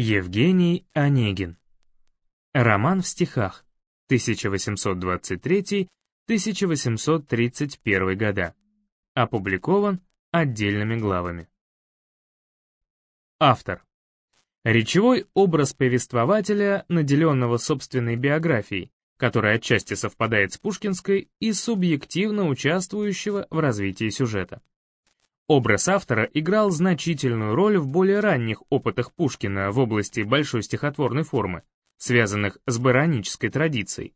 Евгений Онегин. Роман в стихах. 1823-1831 года. Опубликован отдельными главами. Автор. Речевой образ повествователя, наделенного собственной биографией, которая отчасти совпадает с пушкинской и субъективно участвующего в развитии сюжета. Образ автора играл значительную роль в более ранних опытах Пушкина в области большой стихотворной формы, связанных с баронической традицией.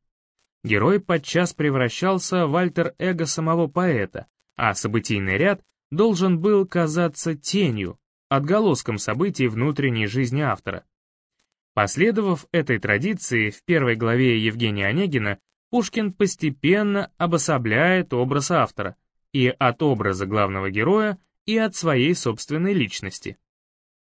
Герой подчас превращался в альтер-эго самого поэта, а событийный ряд должен был казаться тенью, отголоском событий внутренней жизни автора. Последовав этой традиции, в первой главе Евгения Онегина Пушкин постепенно обособляет образ автора и от образа главного героя, и от своей собственной личности.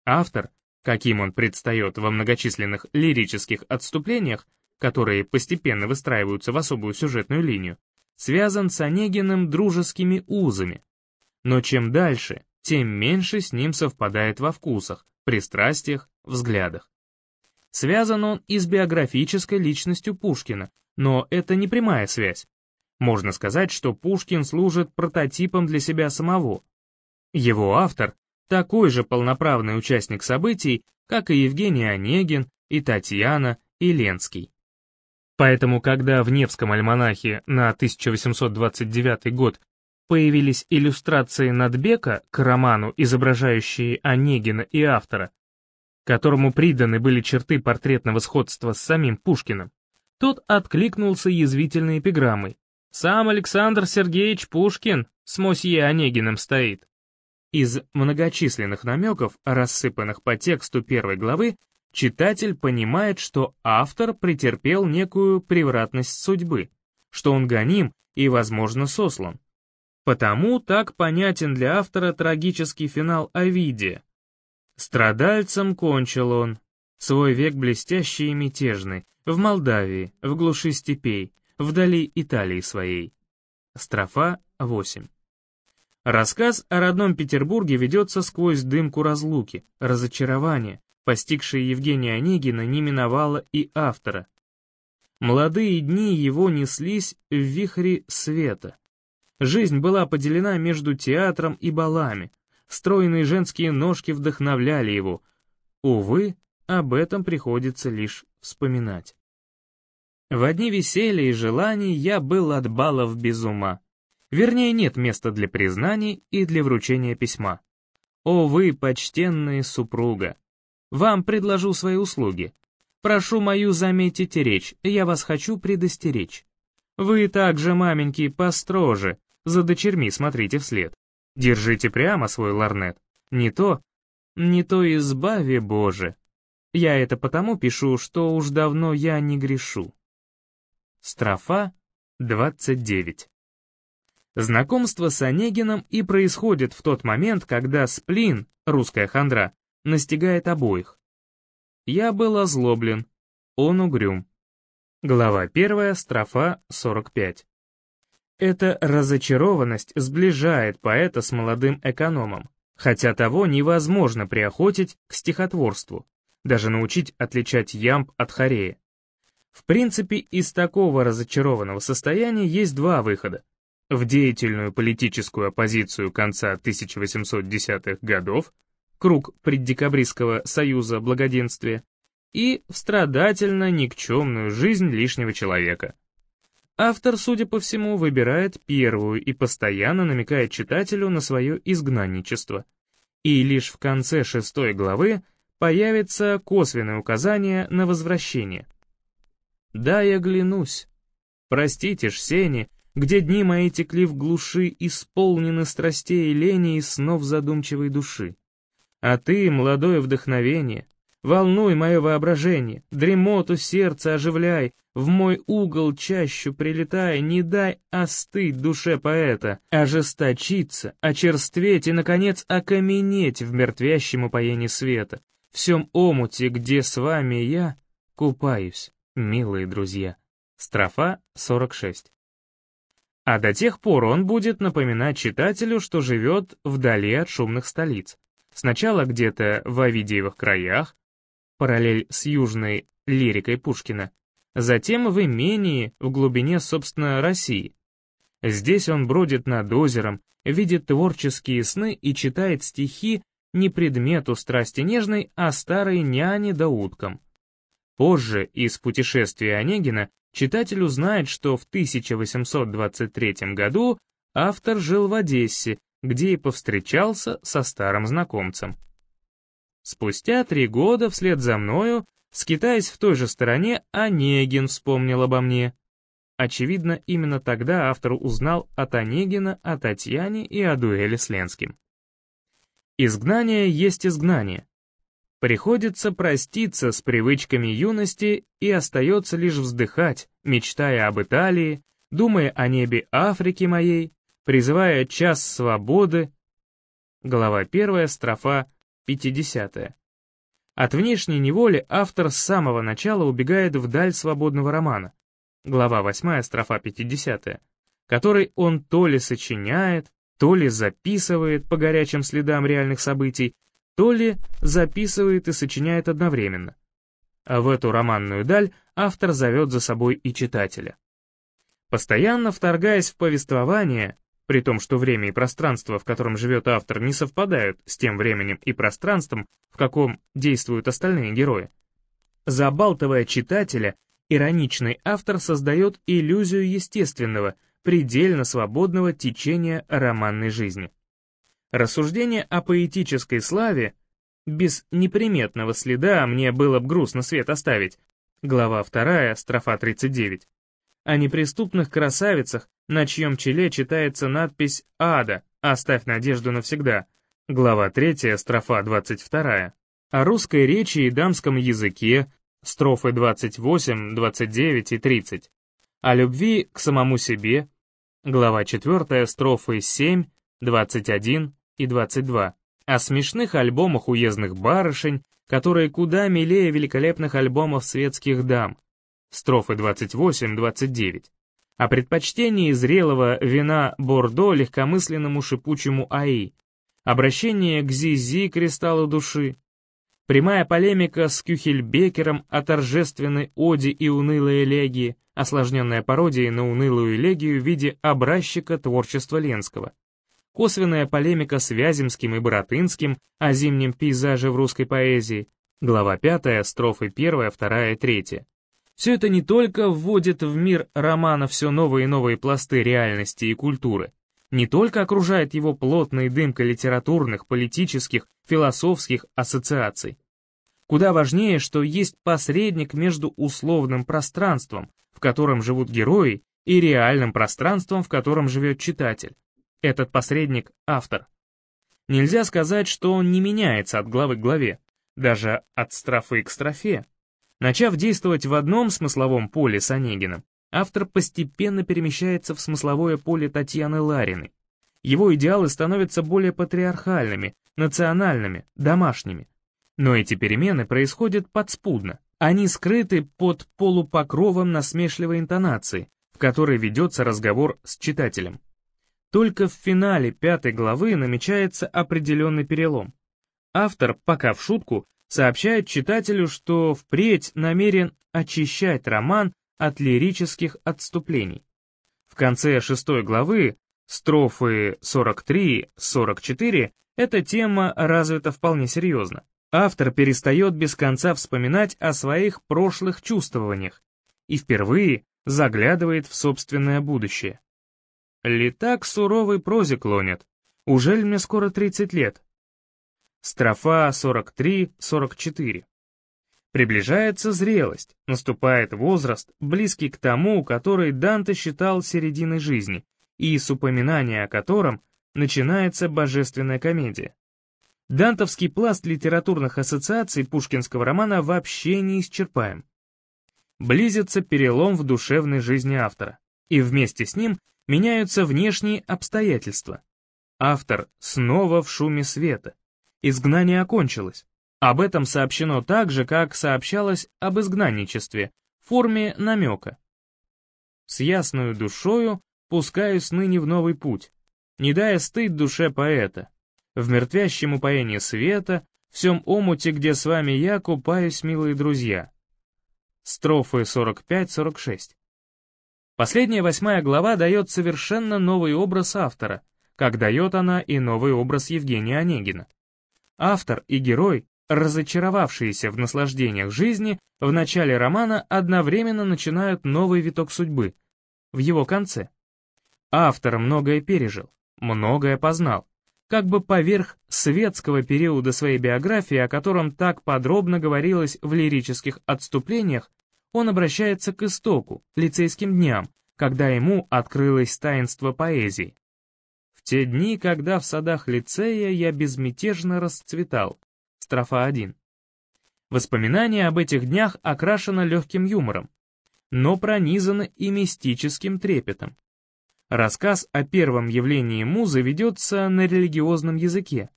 Автор, каким он предстает во многочисленных лирических отступлениях, которые постепенно выстраиваются в особую сюжетную линию, связан с Онегиным дружескими узами. Но чем дальше, тем меньше с ним совпадает во вкусах, пристрастиях, взглядах. Связан он и с биографической личностью Пушкина, но это не прямая связь. Можно сказать, что Пушкин служит прототипом для себя самого. Его автор — такой же полноправный участник событий, как и Евгений Онегин, и Татьяна, и Ленский. Поэтому, когда в Невском альманахе на 1829 год появились иллюстрации Надбека к роману, изображающие Онегина и автора, которому приданы были черты портретного сходства с самим Пушкиным, тот откликнулся язвительной эпиграммой. «Сам Александр Сергеевич Пушкин с Мосье Онегиным стоит». Из многочисленных намеков, рассыпанных по тексту первой главы, читатель понимает, что автор претерпел некую превратность судьбы, что он гоним и, возможно, сослан. Потому так понятен для автора трагический финал Овидия. Страдальцем кончил он, свой век блестящий и мятежный, в Молдавии, в глуши степей, вдали Италии своей. Строфа 8. Рассказ о родном Петербурге ведется сквозь дымку разлуки, разочарования, постигшее Евгения Онегина не миновало и автора. Молодые дни его неслись в вихре света. Жизнь была поделена между театром и балами. Стройные женские ножки вдохновляли его. Увы, об этом приходится лишь вспоминать. В одни веселья и желаний я был от балов без ума. Вернее, нет места для признаний и для вручения письма. О вы, почтенная супруга! Вам предложу свои услуги. Прошу мою заметить речь, я вас хочу предостеречь. Вы также, маменьки, построже, за дочерьми смотрите вслед. Держите прямо свой ларнет. Не то, не то избави Боже. Я это потому пишу, что уж давно я не грешу. Строфа 29. Знакомство с Онегином и происходит в тот момент, когда сплин, русская хандра, настигает обоих. Я был озлоблен, он угрюм. Глава 1, строфа 45. Эта разочарованность сближает поэта с молодым экономом, хотя того невозможно приохотить к стихотворству, даже научить отличать ямб от хорея. В принципе, из такого разочарованного состояния есть два выхода. В деятельную политическую оппозицию конца 1810-х годов, круг преддекабристского союза благоденствия, и в страдательно-никчемную жизнь лишнего человека, Автор, судя по всему, выбирает первую и постоянно намекает читателю на свое изгнанничество. И лишь в конце шестой главы появится косвенное указание на возвращение. «Да, я глянусь. Простите ж, сени, где дни мои текли в глуши, исполнены страстей и лени и снов задумчивой души. А ты, молодое вдохновение, Волнуй мое воображение, дремоту сердца оживляй, в мой угол чащу прилетай, не дай остыть душе поэта, ожесточиться, очерстветь и, наконец, окаменеть в мертвящем упоении света, всем омуте, где с вами я купаюсь, милые друзья. Строфа 46. А до тех пор он будет напоминать читателю, что живет вдали от шумных столиц. Сначала где-то в Овидиевых краях, параллель с южной лирикой Пушкина, затем в имении в глубине, собственно, России. Здесь он бродит над озером, видит творческие сны и читает стихи не предмету страсти нежной, а старой няне да уткам. Позже из путешествия Онегина читатель узнает, что в 1823 году автор жил в Одессе, где и повстречался со старым знакомцем. Спустя три года вслед за мною, скитаясь в той же стороне, Онегин вспомнил обо мне. Очевидно, именно тогда автор узнал от Онегина о Татьяне и о дуэли с Ленским. Изгнание есть изгнание. Приходится проститься с привычками юности и остается лишь вздыхать, мечтая об Италии, думая о небе Африки моей, призывая час свободы. Глава 1, строфа 50. От внешней неволи автор с самого начала убегает вдаль свободного романа. Глава 8, строфа 50, который он то ли сочиняет, то ли записывает по горячим следам реальных событий, то ли записывает и сочиняет одновременно. А в эту романную даль автор зовет за собой и читателя. Постоянно вторгаясь в повествование, при том, что время и пространство, в котором живет автор, не совпадают с тем временем и пространством, в каком действуют остальные герои, забалтывая читателя, ироничный автор создает иллюзию естественного — предельно свободного течения романной жизни. Рассуждение о поэтической славе без неприметного следа мне было бы грустно свет оставить. Глава 2, строфа 39. О неприступных красавицах, на чьем челе читается надпись «Ада», «Оставь надежду навсегда». Глава 3, строфа 22. О русской речи и дамском языке, строфы 28, 29 и 30 о любви к самому себе, глава 4, строфы 7, 21 и 22, о смешных альбомах уездных барышень, которые куда милее великолепных альбомов светских дам, строфы 28-29, о предпочтении зрелого вина Бордо легкомысленному шипучему АИ, обращение к Зизи кристаллу души, Прямая полемика с Кюхельбекером о торжественной оде и унылой элегии, осложненная пародией на унылую элегию в виде образчика творчества Ленского. Косвенная полемика с Вяземским и Боротынским о зимнем пейзаже в русской поэзии. Глава 5, строфы 1, 2 и 3. Все это не только вводит в мир романа все новые и новые пласты реальности и культуры, не только окружает его плотной дымкой литературных, политических, философских ассоциаций. Куда важнее, что есть посредник между условным пространством, в котором живут герои, и реальным пространством, в котором живет читатель. Этот посредник — автор. Нельзя сказать, что он не меняется от главы к главе, даже от строфы к строфе. Начав действовать в одном смысловом поле с Онегиным, автор постепенно перемещается в смысловое поле Татьяны Лариной. Его идеалы становятся более патриархальными, национальными, домашними. Но эти перемены происходят подспудно. Они скрыты под полупокровом насмешливой интонации, в которой ведется разговор с читателем. Только в финале пятой главы намечается определенный перелом. Автор, пока в шутку, сообщает читателю, что впредь намерен очищать роман от лирических отступлений. В конце шестой главы, строфы 43-44, эта тема развита вполне серьезно. Автор перестает без конца вспоминать о своих прошлых чувствованиях и впервые заглядывает в собственное будущее. Лета к суровой прозе клонят. Ужель мне скоро 30 лет? Строфа 43-44. Приближается зрелость, наступает возраст, близкий к тому, который Данте считал серединой жизни, и с упоминания о котором начинается божественная комедия. Дантовский пласт литературных ассоциаций пушкинского романа вообще не исчерпаем. Близится перелом в душевной жизни автора, и вместе с ним меняются внешние обстоятельства. Автор снова в шуме света. Изгнание окончилось. Об этом сообщено так же, как сообщалось об изгнанничестве, в форме намека. С ясною душою пускаюсь ныне в новый путь, не дая стыд душе поэта. В мертвящем упоении света В всем омуте, где с вами я, купаюсь, милые друзья. Строфы 45-46. Последняя восьмая глава дает совершенно новый образ автора, как дает она и новый образ Евгения Онегина. Автор и герой, разочаровавшиеся в наслаждениях жизни, в начале романа одновременно начинают новый виток судьбы, в его конце. Автор многое пережил, многое познал, как бы поверх светского периода своей биографии, о котором так подробно говорилось в лирических отступлениях, он обращается к истоку, лицейским дням, когда ему открылось таинство поэзии. В те дни, когда в садах лицея я безмятежно расцветал. Строфа 1. Воспоминание об этих днях окрашено легким юмором, но пронизано и мистическим трепетом. Рассказ о первом явлении музы ведется на религиозном языке.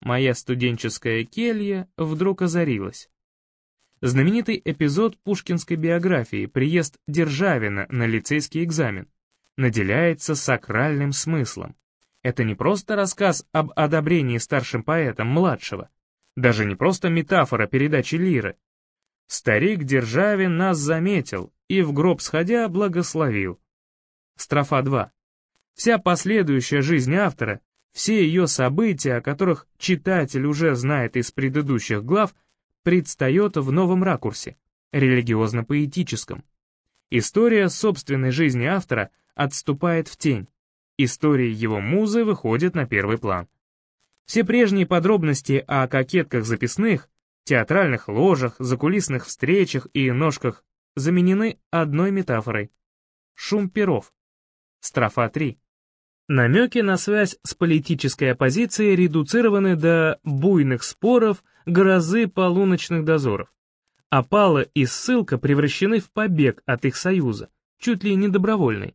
Моя студенческая келья вдруг озарилась. Знаменитый эпизод пушкинской биографии «Приезд Державина на лицейский экзамен» наделяется сакральным смыслом. Это не просто рассказ об одобрении старшим поэтом младшего, даже не просто метафора передачи лиры. Старик Державин нас заметил и в гроб сходя благословил. Строфа 2. Вся последующая жизнь автора, все ее события, о которых читатель уже знает из предыдущих глав, предстает в новом ракурсе, религиозно-поэтическом. История собственной жизни автора отступает в тень, история его музы выходит на первый план. Все прежние подробности о кокетках записных, театральных ложах, закулисных встречах и ножках заменены одной метафорой — шум перов. Строфа 3. Намеки на связь с политической оппозицией редуцированы до буйных споров, грозы полуночных дозоров. Опала и ссылка превращены в побег от их союза, чуть ли не добровольный.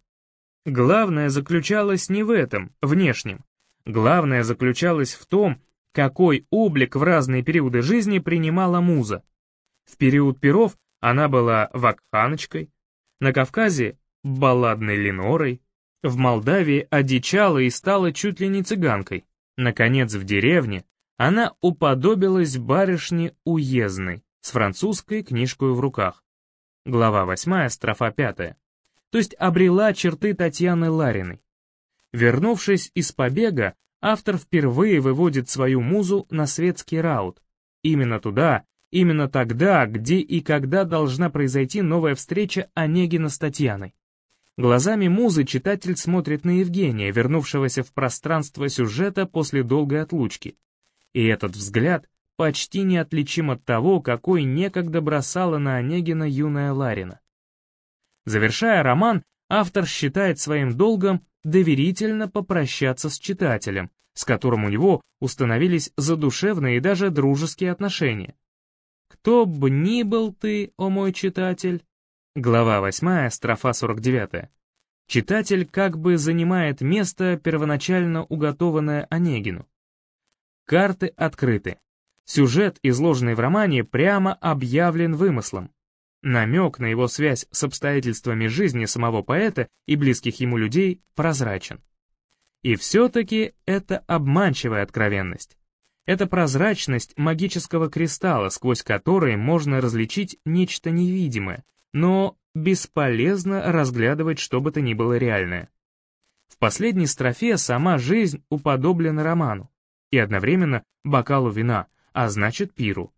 Главное заключалось не в этом, внешнем. Главное заключалось в том, какой облик в разные периоды жизни принимала муза. В период перов она была вакханочкой, на Кавказе — балладной Ленорой, в Молдавии одичала и стала чуть ли не цыганкой. Наконец, в деревне она уподобилась барышне уездной с французской книжкой в руках. Глава 8, строфа 5. То есть обрела черты Татьяны Лариной. Вернувшись из побега, автор впервые выводит свою музу на светский раут. Именно туда, именно тогда, где и когда должна произойти новая встреча Онегина с Татьяной. Глазами музы читатель смотрит на Евгения, вернувшегося в пространство сюжета после долгой отлучки. И этот взгляд почти неотличим от того, какой некогда бросала на Онегина юная Ларина. Завершая роман, автор считает своим долгом доверительно попрощаться с читателем, с которым у него установились задушевные и даже дружеские отношения. «Кто б ни был ты, о мой читатель, Глава 8, строфа 49. Читатель как бы занимает место, первоначально уготованное Онегину. Карты открыты. Сюжет, изложенный в романе, прямо объявлен вымыслом. Намек на его связь с обстоятельствами жизни самого поэта и близких ему людей прозрачен. И все-таки это обманчивая откровенность. Это прозрачность магического кристалла, сквозь который можно различить нечто невидимое, но бесполезно разглядывать что бы то ни было реальное. В последней строфе сама жизнь уподоблена роману, и одновременно бокалу вина, а значит пиру.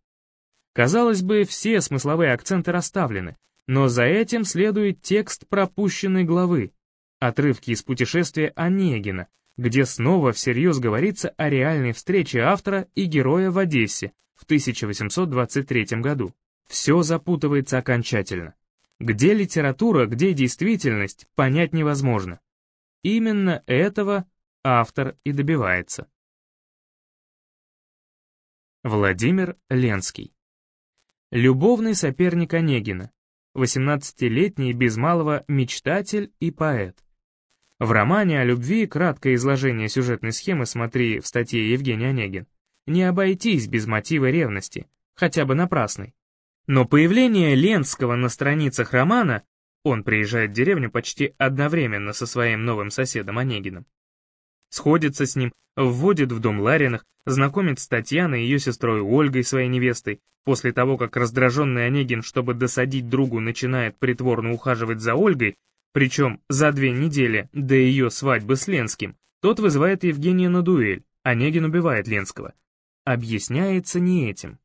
Казалось бы, все смысловые акценты расставлены, но за этим следует текст пропущенной главы, отрывки из путешествия Онегина, где снова всерьез говорится о реальной встрече автора и героя в Одессе в 1823 году. Все запутывается окончательно. Где литература, где действительность, понять невозможно. Именно этого автор и добивается. Владимир Ленский. Любовный соперник Онегина. 18-летний без малого мечтатель и поэт. В романе о любви краткое изложение сюжетной схемы смотри в статье Евгений Онегин. Не обойтись без мотива ревности, хотя бы напрасной. Но появление Ленского на страницах романа, он приезжает в деревню почти одновременно со своим новым соседом Онегиным, Сходится с ним, вводит в дом Лариных, знакомит с Татьяной и ее сестрой Ольгой, своей невестой, после того, как раздраженный Онегин, чтобы досадить другу, начинает притворно ухаживать за Ольгой, причем за две недели до ее свадьбы с Ленским, тот вызывает Евгения на дуэль, Онегин убивает Ленского. Объясняется не этим.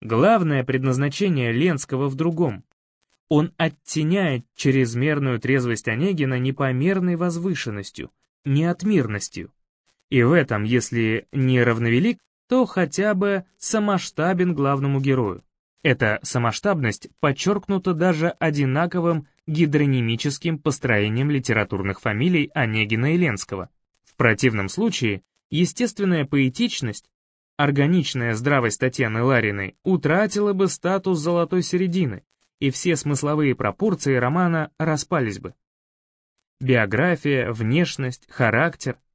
Главное предназначение Ленского в другом. Он оттеняет чрезмерную трезвость Онегина непомерной возвышенностью, неотмирностью. И в этом, если не равновелик, то хотя бы самоштабен главному герою. Эта самоштабность подчеркнута даже одинаковым гидронимическим построением литературных фамилий Онегина и Ленского. В противном случае естественная поэтичность, органичная здравость Татьяны Лариной утратила бы статус золотой середины, и все смысловые пропорции романа распались бы. Биография, внешность, характер —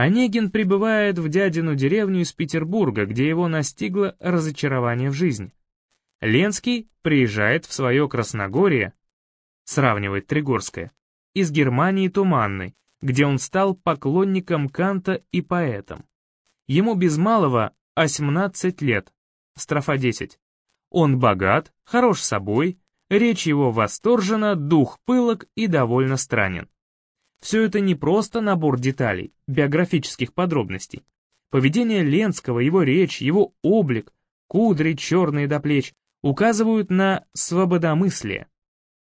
Онегин прибывает в дядину деревню из Петербурга, где его настигло разочарование в жизни. Ленский приезжает в свое Красногорье, сравнивает Тригорское, из Германии Туманной, где он стал поклонником Канта и поэтом. Ему без малого 18 лет, строфа 10. Он богат, хорош собой, речь его восторжена, дух пылок и довольно странен. Все это не просто набор деталей, биографических подробностей. Поведение Ленского, его речь, его облик, кудри черные до плеч, указывают на свободомыслие.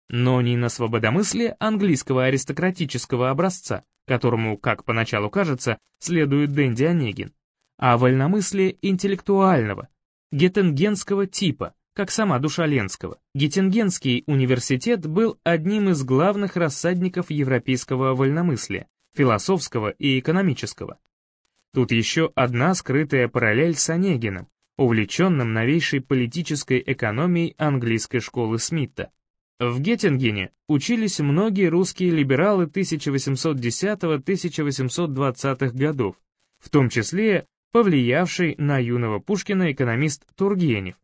Но не на свободомыслие английского аристократического образца, которому, как поначалу кажется, следует Дэнди Онегин, а вольномыслие интеллектуального, геттенгенского типа, как сама душа Ленского. Геттингенский университет был одним из главных рассадников европейского вольномыслия, философского и экономического. Тут еще одна скрытая параллель с Онегиным, увлеченным новейшей политической экономией английской школы Смита. В Геттингене учились многие русские либералы 1810-1820-х годов, в том числе повлиявший на юного Пушкина экономист Тургенев,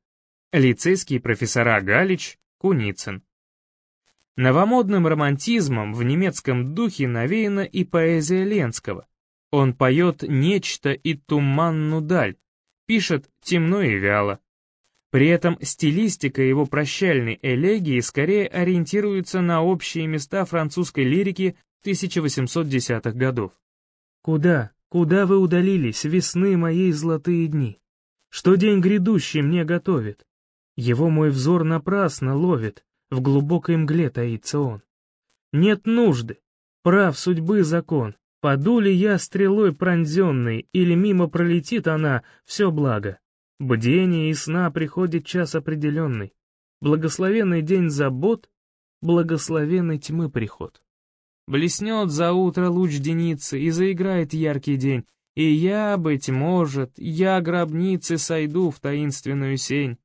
лицейские профессора Галич, Куницын. Новомодным романтизмом в немецком духе навеяна и поэзия Ленского. Он поет нечто и туманну даль, пишет темно и вяло. При этом стилистика его прощальной элегии скорее ориентируется на общие места французской лирики 1810-х годов. «Куда, куда вы удалились, весны моей золотые дни? Что день грядущий мне готовит? Его мой взор напрасно ловит, в глубокой мгле таится он. Нет нужды, прав судьбы закон, паду ли я стрелой пронзенной, или мимо пролетит она, все благо. Бдение и сна приходит час определенный. Благословенный день забот, благословенный тьмы приход. Блеснет за утро луч деницы, и заиграет яркий день, и я, быть может, я гробницы сойду в таинственную сень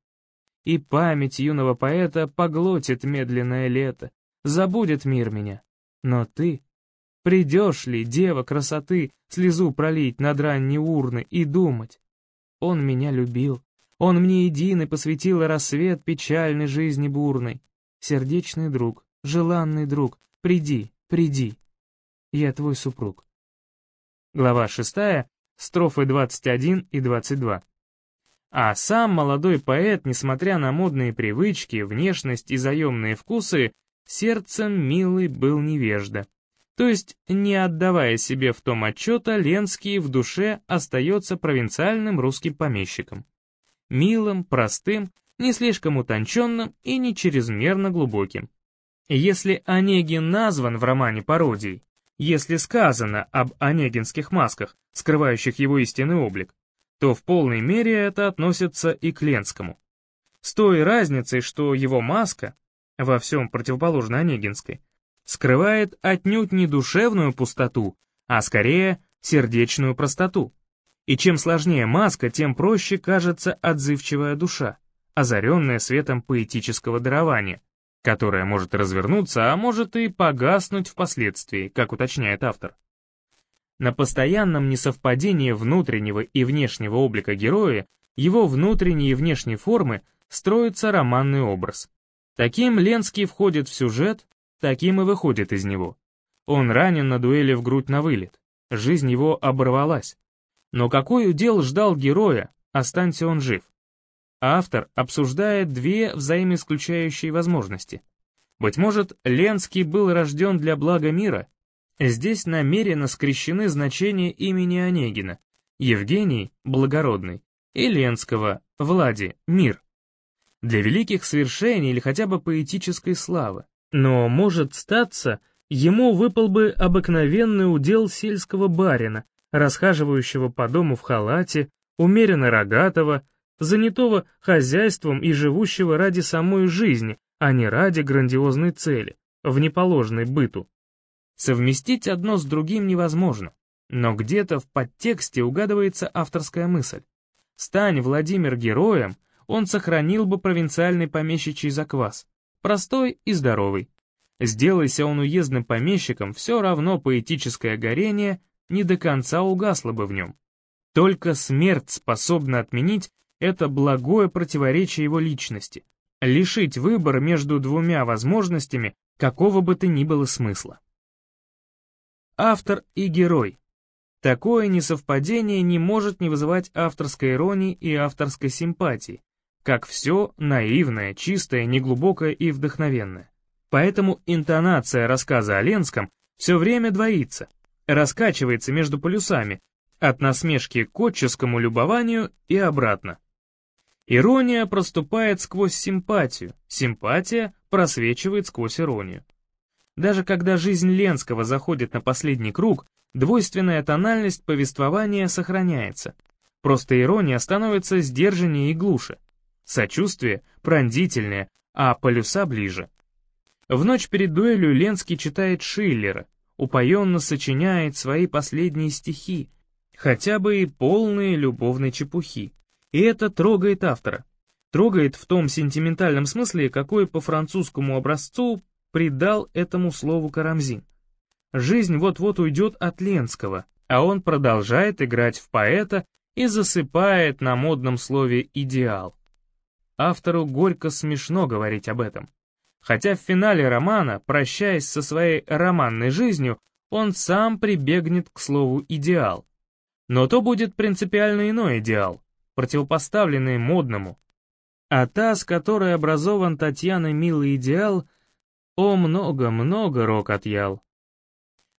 и память юного поэта поглотит медленное лето, забудет мир меня. Но ты, придешь ли, дева красоты, слезу пролить над ранней урны и думать? Он меня любил, он мне единый посвятил рассвет печальной жизни бурной. Сердечный друг, желанный друг, приди, приди, я твой супруг. Глава 6, строфы 21 и 22. А сам молодой поэт, несмотря на модные привычки, внешность и заемные вкусы, сердцем милый был невежда. То есть, не отдавая себе в том отчета, Ленский в душе остается провинциальным русским помещиком. Милым, простым, не слишком утонченным и не чрезмерно глубоким. Если Онегин назван в романе пародией, если сказано об онегинских масках, скрывающих его истинный облик, то в полной мере это относится и к Ленскому. С той разницей, что его маска, во всем противоположно Онегинской, скрывает отнюдь не душевную пустоту, а скорее сердечную простоту. И чем сложнее маска, тем проще кажется отзывчивая душа, озаренная светом поэтического дарования, которая может развернуться, а может и погаснуть впоследствии, как уточняет автор. На постоянном несовпадении внутреннего и внешнего облика героя, его внутренней и внешней формы, строится романный образ. Таким Ленский входит в сюжет, таким и выходит из него. Он ранен на дуэли в грудь на вылет. жизнь его оборвалась. Но какой удел ждал героя, останься он жив? Автор обсуждает две взаимоисключающие возможности. Быть может, Ленский был рожден для блага мира? Здесь намеренно скрещены значения имени Онегина, Евгений — благородный, и Ленского, Влади — мир. Для великих свершений или хотя бы поэтической славы. Но, может статься, ему выпал бы обыкновенный удел сельского барина, расхаживающего по дому в халате, умеренно рогатого, занятого хозяйством и живущего ради самой жизни, а не ради грандиозной цели, в неположенной быту. Совместить одно с другим невозможно, но где-то в подтексте угадывается авторская мысль. Стань Владимир героем, он сохранил бы провинциальный помещичий заквас, простой и здоровый. Сделайся он уездным помещиком, все равно поэтическое горение не до конца угасло бы в нем. Только смерть способна отменить это благое противоречие его личности, лишить выбора между двумя возможностями какого бы то ни было смысла. Автор и герой. Такое несовпадение не может не вызывать авторской иронии и авторской симпатии, как все наивное, чистое, неглубокое и вдохновенное. Поэтому интонация рассказа о Ленском все время двоится, раскачивается между полюсами, от насмешки к отческому любованию и обратно. Ирония проступает сквозь симпатию, симпатия просвечивает сквозь иронию. Даже когда жизнь Ленского заходит на последний круг, двойственная тональность повествования сохраняется. Просто ирония становится сдержаннее и глуше. Сочувствие пронзительнее, а полюса ближе. В ночь перед дуэлью Ленский читает Шиллера, упоенно сочиняет свои последние стихи, хотя бы и полные любовной чепухи. И это трогает автора. Трогает в том сентиментальном смысле, какой по французскому образцу придал этому слову Карамзин. Жизнь вот-вот уйдет от Ленского, а он продолжает играть в поэта и засыпает на модном слове «идеал». Автору горько смешно говорить об этом. Хотя в финале романа, прощаясь со своей романной жизнью, он сам прибегнет к слову «идеал». Но то будет принципиально иной идеал, противопоставленный модному. А та, с которой образован Татьяной милый идеал, о, много-много рок отъял.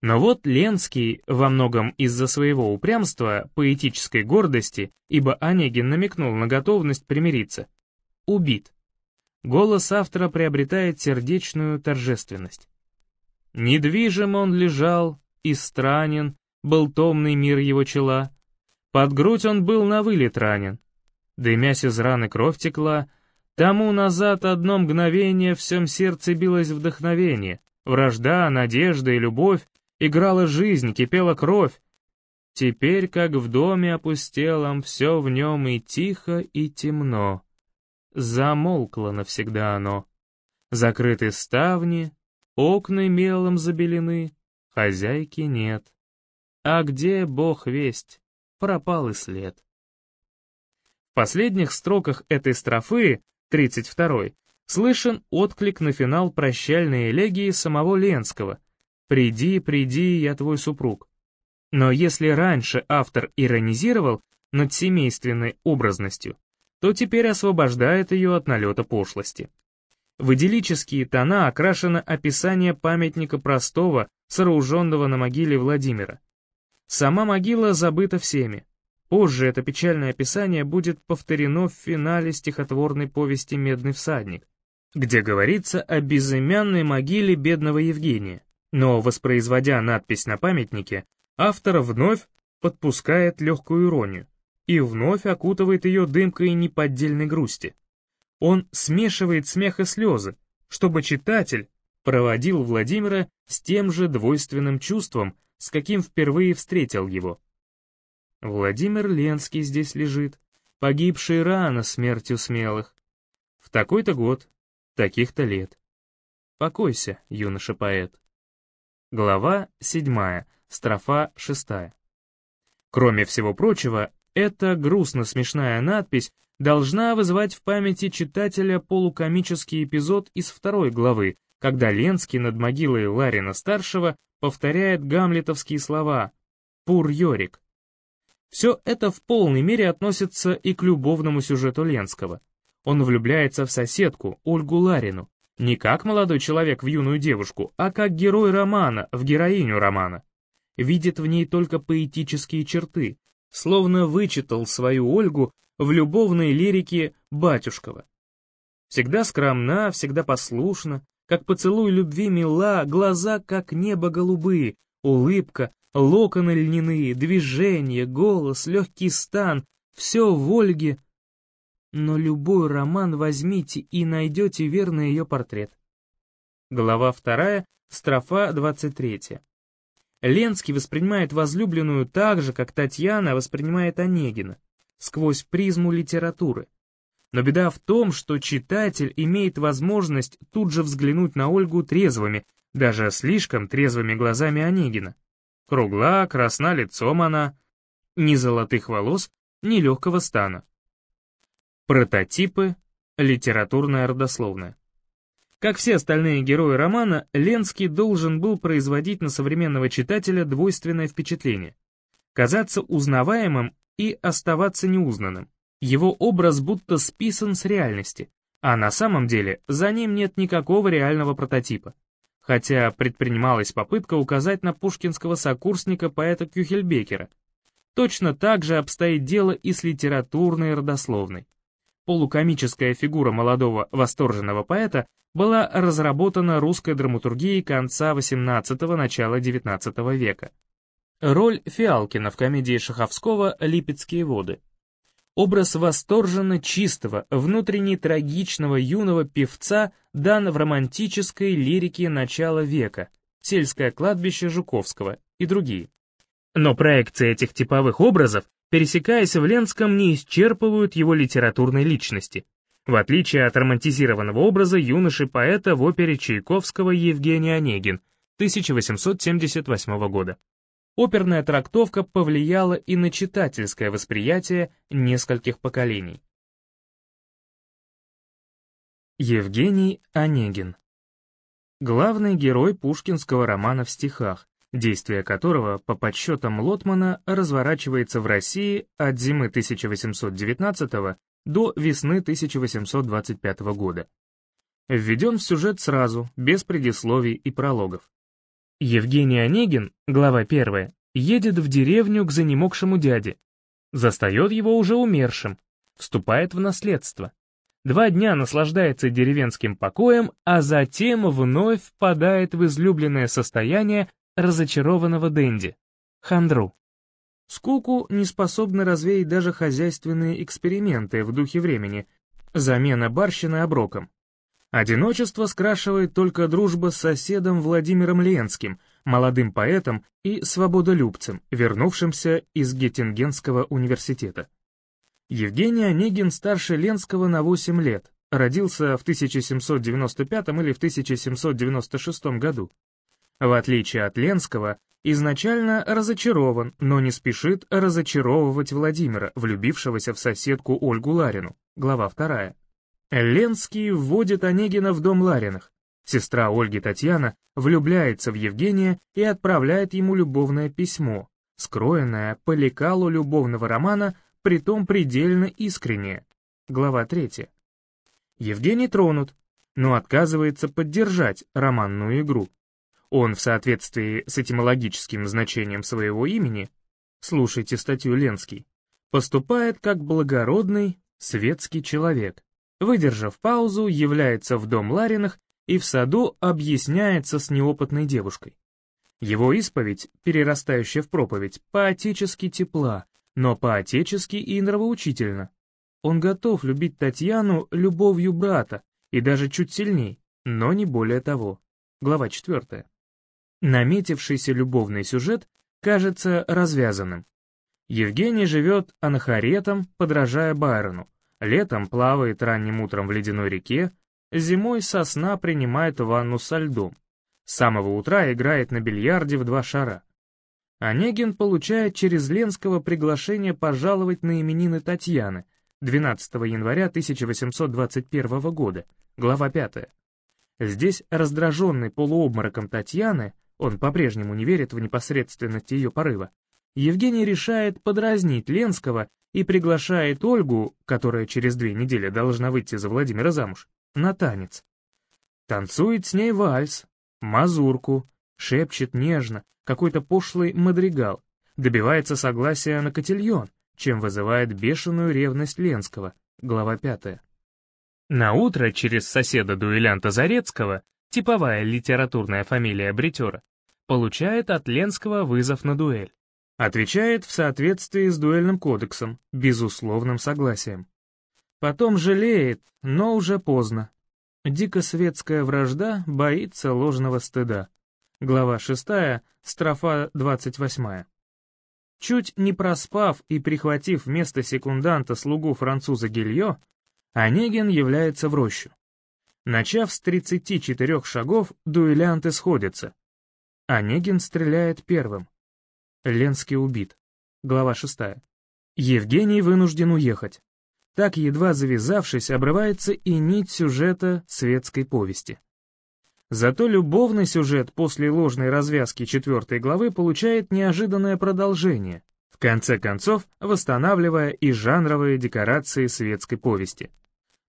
Но вот Ленский, во многом из-за своего упрямства, поэтической гордости, ибо Онегин намекнул на готовность примириться, убит. Голос автора приобретает сердечную торжественность. Недвижим он лежал и странен, был томный мир его чела, под грудь он был на вылет ранен. Дымясь из раны кровь текла, тому назад одно мгновение в всем сердце билось вдохновение, вражда, надежда и любовь, играла жизнь, кипела кровь. Теперь, как в доме опустелом, все в нем и тихо, и темно. Замолкло навсегда оно. Закрыты ставни, окна мелом забелены, хозяйки нет. А где бог весть? Пропал и след. В последних строках этой строфы, 32-й, слышен отклик на финал прощальной элегии самого Ленского «Приди, приди, я твой супруг». Но если раньше автор иронизировал над семейственной образностью, то теперь освобождает ее от налета пошлости. В идиллические тона окрашено описание памятника простого, сооруженного на могиле Владимира. Сама могила забыта всеми. Позже это печальное описание будет повторено в финале стихотворной повести «Медный всадник», где говорится о безымянной могиле бедного Евгения. Но, воспроизводя надпись на памятнике, автор вновь подпускает легкую иронию и вновь окутывает ее дымкой неподдельной грусти. Он смешивает смех и слезы, чтобы читатель проводил Владимира с тем же двойственным чувством, с каким впервые встретил его. Владимир Ленский здесь лежит, погибший рано смертью смелых. В такой-то год, таких-то лет. Покойся, юноша-поэт. Глава 7, строфа 6. Кроме всего прочего, эта грустно-смешная надпись должна вызывать в памяти читателя полукомический эпизод из второй главы, когда Ленский над могилой Ларина-старшего повторяет гамлетовские слова Пур-Йорик. Все это в полной мере относится и к любовному сюжету Ленского. Он влюбляется в соседку, Ольгу Ларину, не как молодой человек в юную девушку, а как герой романа, в героиню романа. Видит в ней только поэтические черты, словно вычитал свою Ольгу в любовной лирике Батюшкова. Всегда скромна, всегда послушна, как поцелуй любви мила, глаза как небо голубые, улыбка, локоны льняные, движение, голос, легкий стан — все в Ольге. Но любой роман возьмите и найдете верный ее портрет. Глава вторая, строфа двадцать третья. Ленский воспринимает возлюбленную так же, как Татьяна воспринимает Онегина, сквозь призму литературы. Но беда в том, что читатель имеет возможность тут же взглянуть на Ольгу трезвыми, даже слишком трезвыми глазами Онегина. Кругла, красна лицом она, ни золотых волос, ни легкого стана. Прототипы, литературная родословная. Как все остальные герои романа, Ленский должен был производить на современного читателя двойственное впечатление. Казаться узнаваемым и оставаться неузнанным. Его образ будто списан с реальности, а на самом деле за ним нет никакого реального прототипа. Хотя предпринималась попытка указать на пушкинского сокурсника поэта Кюхельбекера. Точно так же обстоит дело и с литературной родословной. Полукомическая фигура молодого восторженного поэта была разработана русской драматургией конца XVIII – начала XIX века. Роль Фиалкина в комедии Шаховского «Липецкие воды». Образ восторженно чистого, внутренне трагичного юного певца дан в романтической лирике начала века, «Сельское кладбище Жуковского» и другие. Но проекции этих типовых образов, пересекаясь в Ленском, не исчерпывают его литературной личности в отличие от романтизированного образа юноши-поэта в опере Чайковского «Евгений Онегин» 1878 года. Оперная трактовка повлияла и на читательское восприятие нескольких поколений. Евгений Онегин Главный герой пушкинского романа в стихах, действие которого, по подсчетам Лотмана, разворачивается в России от зимы 1819 до весны 1825 года. Введен в сюжет сразу, без предисловий и прологов. Евгений Онегин, глава 1, едет в деревню к занемогшему дяде. Застает его уже умершим, вступает в наследство. Два дня наслаждается деревенским покоем, а затем вновь впадает в излюбленное состояние разочарованного Дэнди — хандру. Скуку не способны развеять даже хозяйственные эксперименты в духе времени, замена барщины оброком. Одиночество скрашивает только дружба с соседом Владимиром Ленским, молодым поэтом и свободолюбцем, вернувшимся из Геттингенского университета. Евгений Онегин старше Ленского на 8 лет, родился в 1795 или в 1796 году. В отличие от Ленского, изначально разочарован, но не спешит разочаровывать Владимира, влюбившегося в соседку Ольгу Ларину, глава вторая. Ленский вводит Онегина в дом Лариных. Сестра Ольги Татьяна влюбляется в Евгения и отправляет ему любовное письмо, скроенное по лекалу любовного романа, притом предельно искреннее. Глава третья. Евгений тронут, но отказывается поддержать романную игру. Он в соответствии с этимологическим значением своего имени, слушайте статью Ленский, поступает как благородный светский человек. Выдержав паузу, является в дом Лариных и в саду объясняется с неопытной девушкой. Его исповедь, перерастающая в проповедь, поотечески тепла, но поотечески и нравоучительно. Он готов любить Татьяну любовью брата, и даже чуть сильней, но не более того. Глава четвертая. Наметившийся любовный сюжет кажется развязанным. Евгений живет анахаретом, подражая Байрону, летом плавает ранним утром в ледяной реке, зимой сосна принимает ванну со льдом, с самого утра играет на бильярде в два шара. Онегин получает через Ленского приглашение пожаловать на именины Татьяны 12 января 1821 года, глава 5. Здесь раздраженный полуобмороком Татьяны он по-прежнему не верит в непосредственность ее порыва, Евгений решает подразнить Ленского и приглашает Ольгу, которая через две недели должна выйти за Владимира замуж, на танец. Танцует с ней вальс, мазурку, шепчет нежно, какой-то пошлый мадригал, добивается согласия на котельон, чем вызывает бешеную ревность Ленского, глава 5. На утро через соседа-дуэлянта Зарецкого, типовая литературная фамилия бритера, получает от Ленского вызов на дуэль. Отвечает в соответствии с дуэльным кодексом, безусловным согласием. Потом жалеет, но уже поздно. Дикосветская вражда боится ложного стыда. Глава 6, строфа 28. Чуть не проспав и прихватив вместо секунданта слугу француза Гильо, Онегин является в рощу. Начав с 34 шагов, дуэлянты сходятся. Онегин стреляет первым. Ленский убит. Глава 6. Евгений вынужден уехать. Так, едва завязавшись, обрывается и нить сюжета светской повести. Зато любовный сюжет после ложной развязки четвертой главы получает неожиданное продолжение, в конце концов восстанавливая и жанровые декорации светской повести.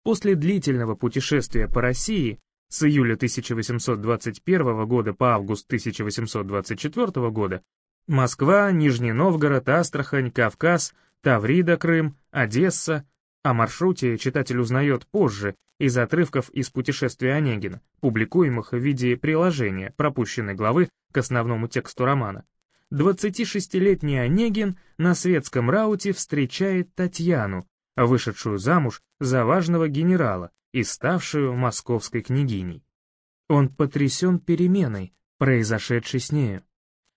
После длительного путешествия по России с июля 1821 года по август 1824 года Москва, Нижний Новгород, Астрахань, Кавказ, Таврида, Крым, Одесса. О маршруте читатель узнает позже из отрывков из путешествия Онегина, публикуемых в виде приложения пропущенной главы к основному тексту романа. 26-летний Онегин на светском рауте встречает Татьяну, вышедшую замуж за важного генерала и ставшую московской княгиней. Он потрясен переменой, произошедшей с нею.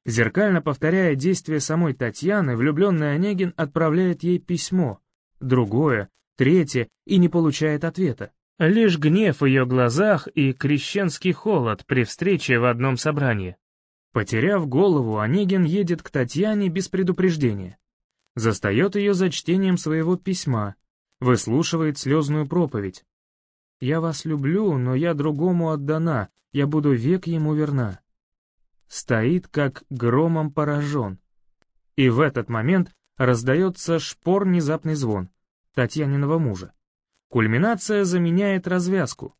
Зеркально повторяя действия самой Татьяны, влюбленный Онегин отправляет ей письмо, другое, третье, и не получает ответа. Лишь гнев в ее глазах и крещенский холод при встрече в одном собрании. Потеряв голову, Онегин едет к Татьяне без предупреждения. Застает ее за чтением своего письма, выслушивает слезную проповедь. «Я вас люблю, но я другому отдана, я буду век ему верна» стоит как громом поражен. И в этот момент раздается шпор внезапный звон Татьяниного мужа. Кульминация заменяет развязку.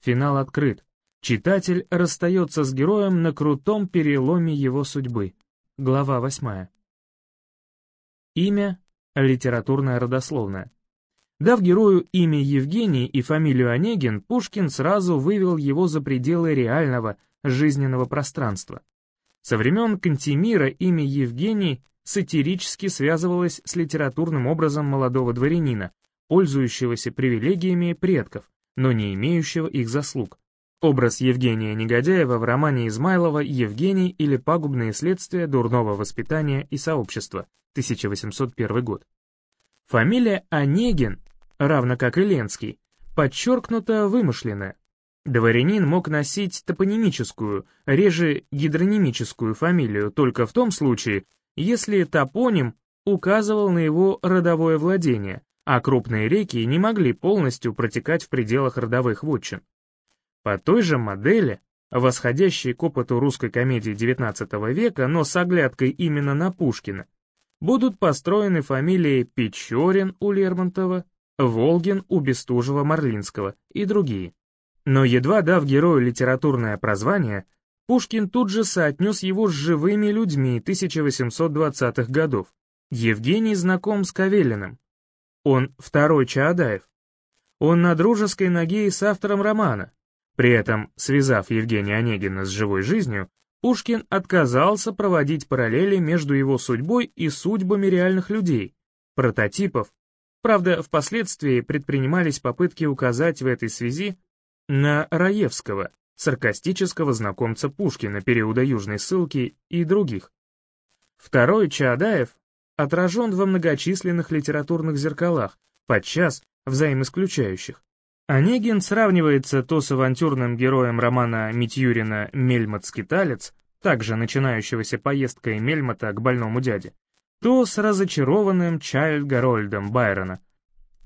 Финал открыт. Читатель расстается с героем на крутом переломе его судьбы. Глава 8. Имя — литературное родословное. Дав герою имя Евгений и фамилию Онегин, Пушкин сразу вывел его за пределы реального, жизненного пространства. Со времен Кантемира имя Евгений сатирически связывалось с литературным образом молодого дворянина, пользующегося привилегиями предков, но не имеющего их заслуг. Образ Евгения Негодяева в романе Измайлова «Евгений» или «Пагубные следствия дурного воспитания и сообщества» 1801 год. Фамилия Онегин, равно как и Ленский, подчеркнуто вымышленная, Дворянин мог носить топонимическую, реже гидронимическую фамилию только в том случае, если топоним указывал на его родовое владение, а крупные реки не могли полностью протекать в пределах родовых вотчин. По той же модели, восходящей к опыту русской комедии XIX века, но с оглядкой именно на Пушкина, будут построены фамилии Печорин у Лермонтова, Волгин у Бестужева-Марлинского и другие. Но едва дав герою литературное прозвание, Пушкин тут же соотнес его с живыми людьми 1820-х годов. Евгений знаком с Кавелиным. Он второй Чаадаев. Он на дружеской ноге и с автором романа. При этом, связав Евгения Онегина с живой жизнью, Пушкин отказался проводить параллели между его судьбой и судьбами реальных людей, прототипов. Правда, впоследствии предпринимались попытки указать в этой связи на Раевского, саркастического знакомца Пушкина периода Южной ссылки и других. Второй Чаадаев отражен во многочисленных литературных зеркалах, подчас взаимоисключающих. Онегин сравнивается то с авантюрным героем романа Митюрина «Мельмот-скиталец», также начинающегося поездкой Мельмота к больному дяде, то с разочарованным Чайльд Гарольдом Байрона,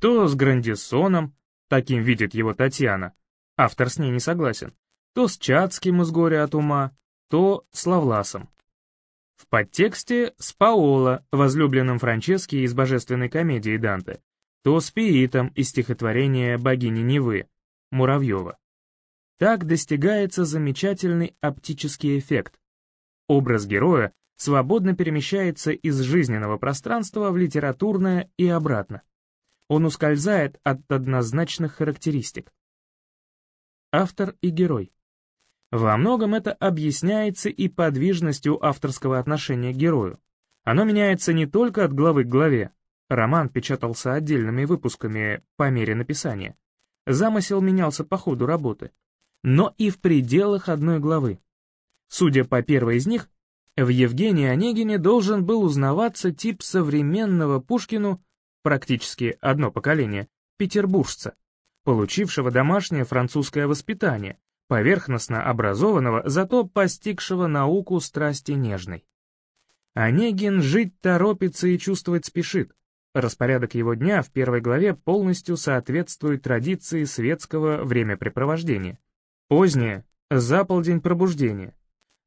то с Грандисоном, таким видит его Татьяна, автор с ней не согласен, то с Чацким из горя от ума, то с Лавласом. В подтексте с Паоло, возлюбленным Франчески из божественной комедии Данте, то с Пиитом из стихотворения «Богини Невы» Муравьева. Так достигается замечательный оптический эффект. Образ героя свободно перемещается из жизненного пространства в литературное и обратно. Он ускользает от однозначных характеристик. Автор и герой. Во многом это объясняется и подвижностью авторского отношения к герою. Оно меняется не только от главы к главе. Роман печатался отдельными выпусками по мере написания. Замысел менялся по ходу работы но и в пределах одной главы. Судя по первой из них, в Евгении Онегине должен был узнаваться тип современного Пушкину, практически одно поколение, петербуржца, получившего домашнее французское воспитание, поверхностно образованного, зато постигшего науку страсти нежной. Онегин жить торопится и чувствовать спешит. Распорядок его дня в первой главе полностью соответствует традиции светского времяпрепровождения — Позднее, за полдень пробуждения.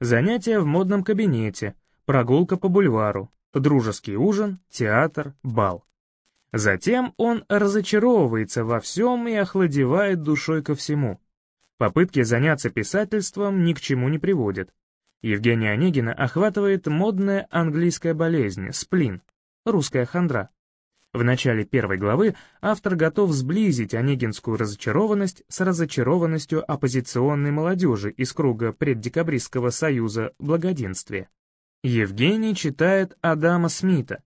Занятия в модном кабинете, прогулка по бульвару, дружеский ужин, театр, бал. Затем он разочаровывается во всем и охладевает душой ко всему. Попытки заняться писательством ни к чему не приводят. Евгения Онегина охватывает модная английская болезнь, сплин, русская хандра. В начале первой главы автор готов сблизить онегинскую разочарованность с разочарованностью оппозиционной молодежи из круга преддекабристского союза благоденствия. Евгений читает Адама Смита.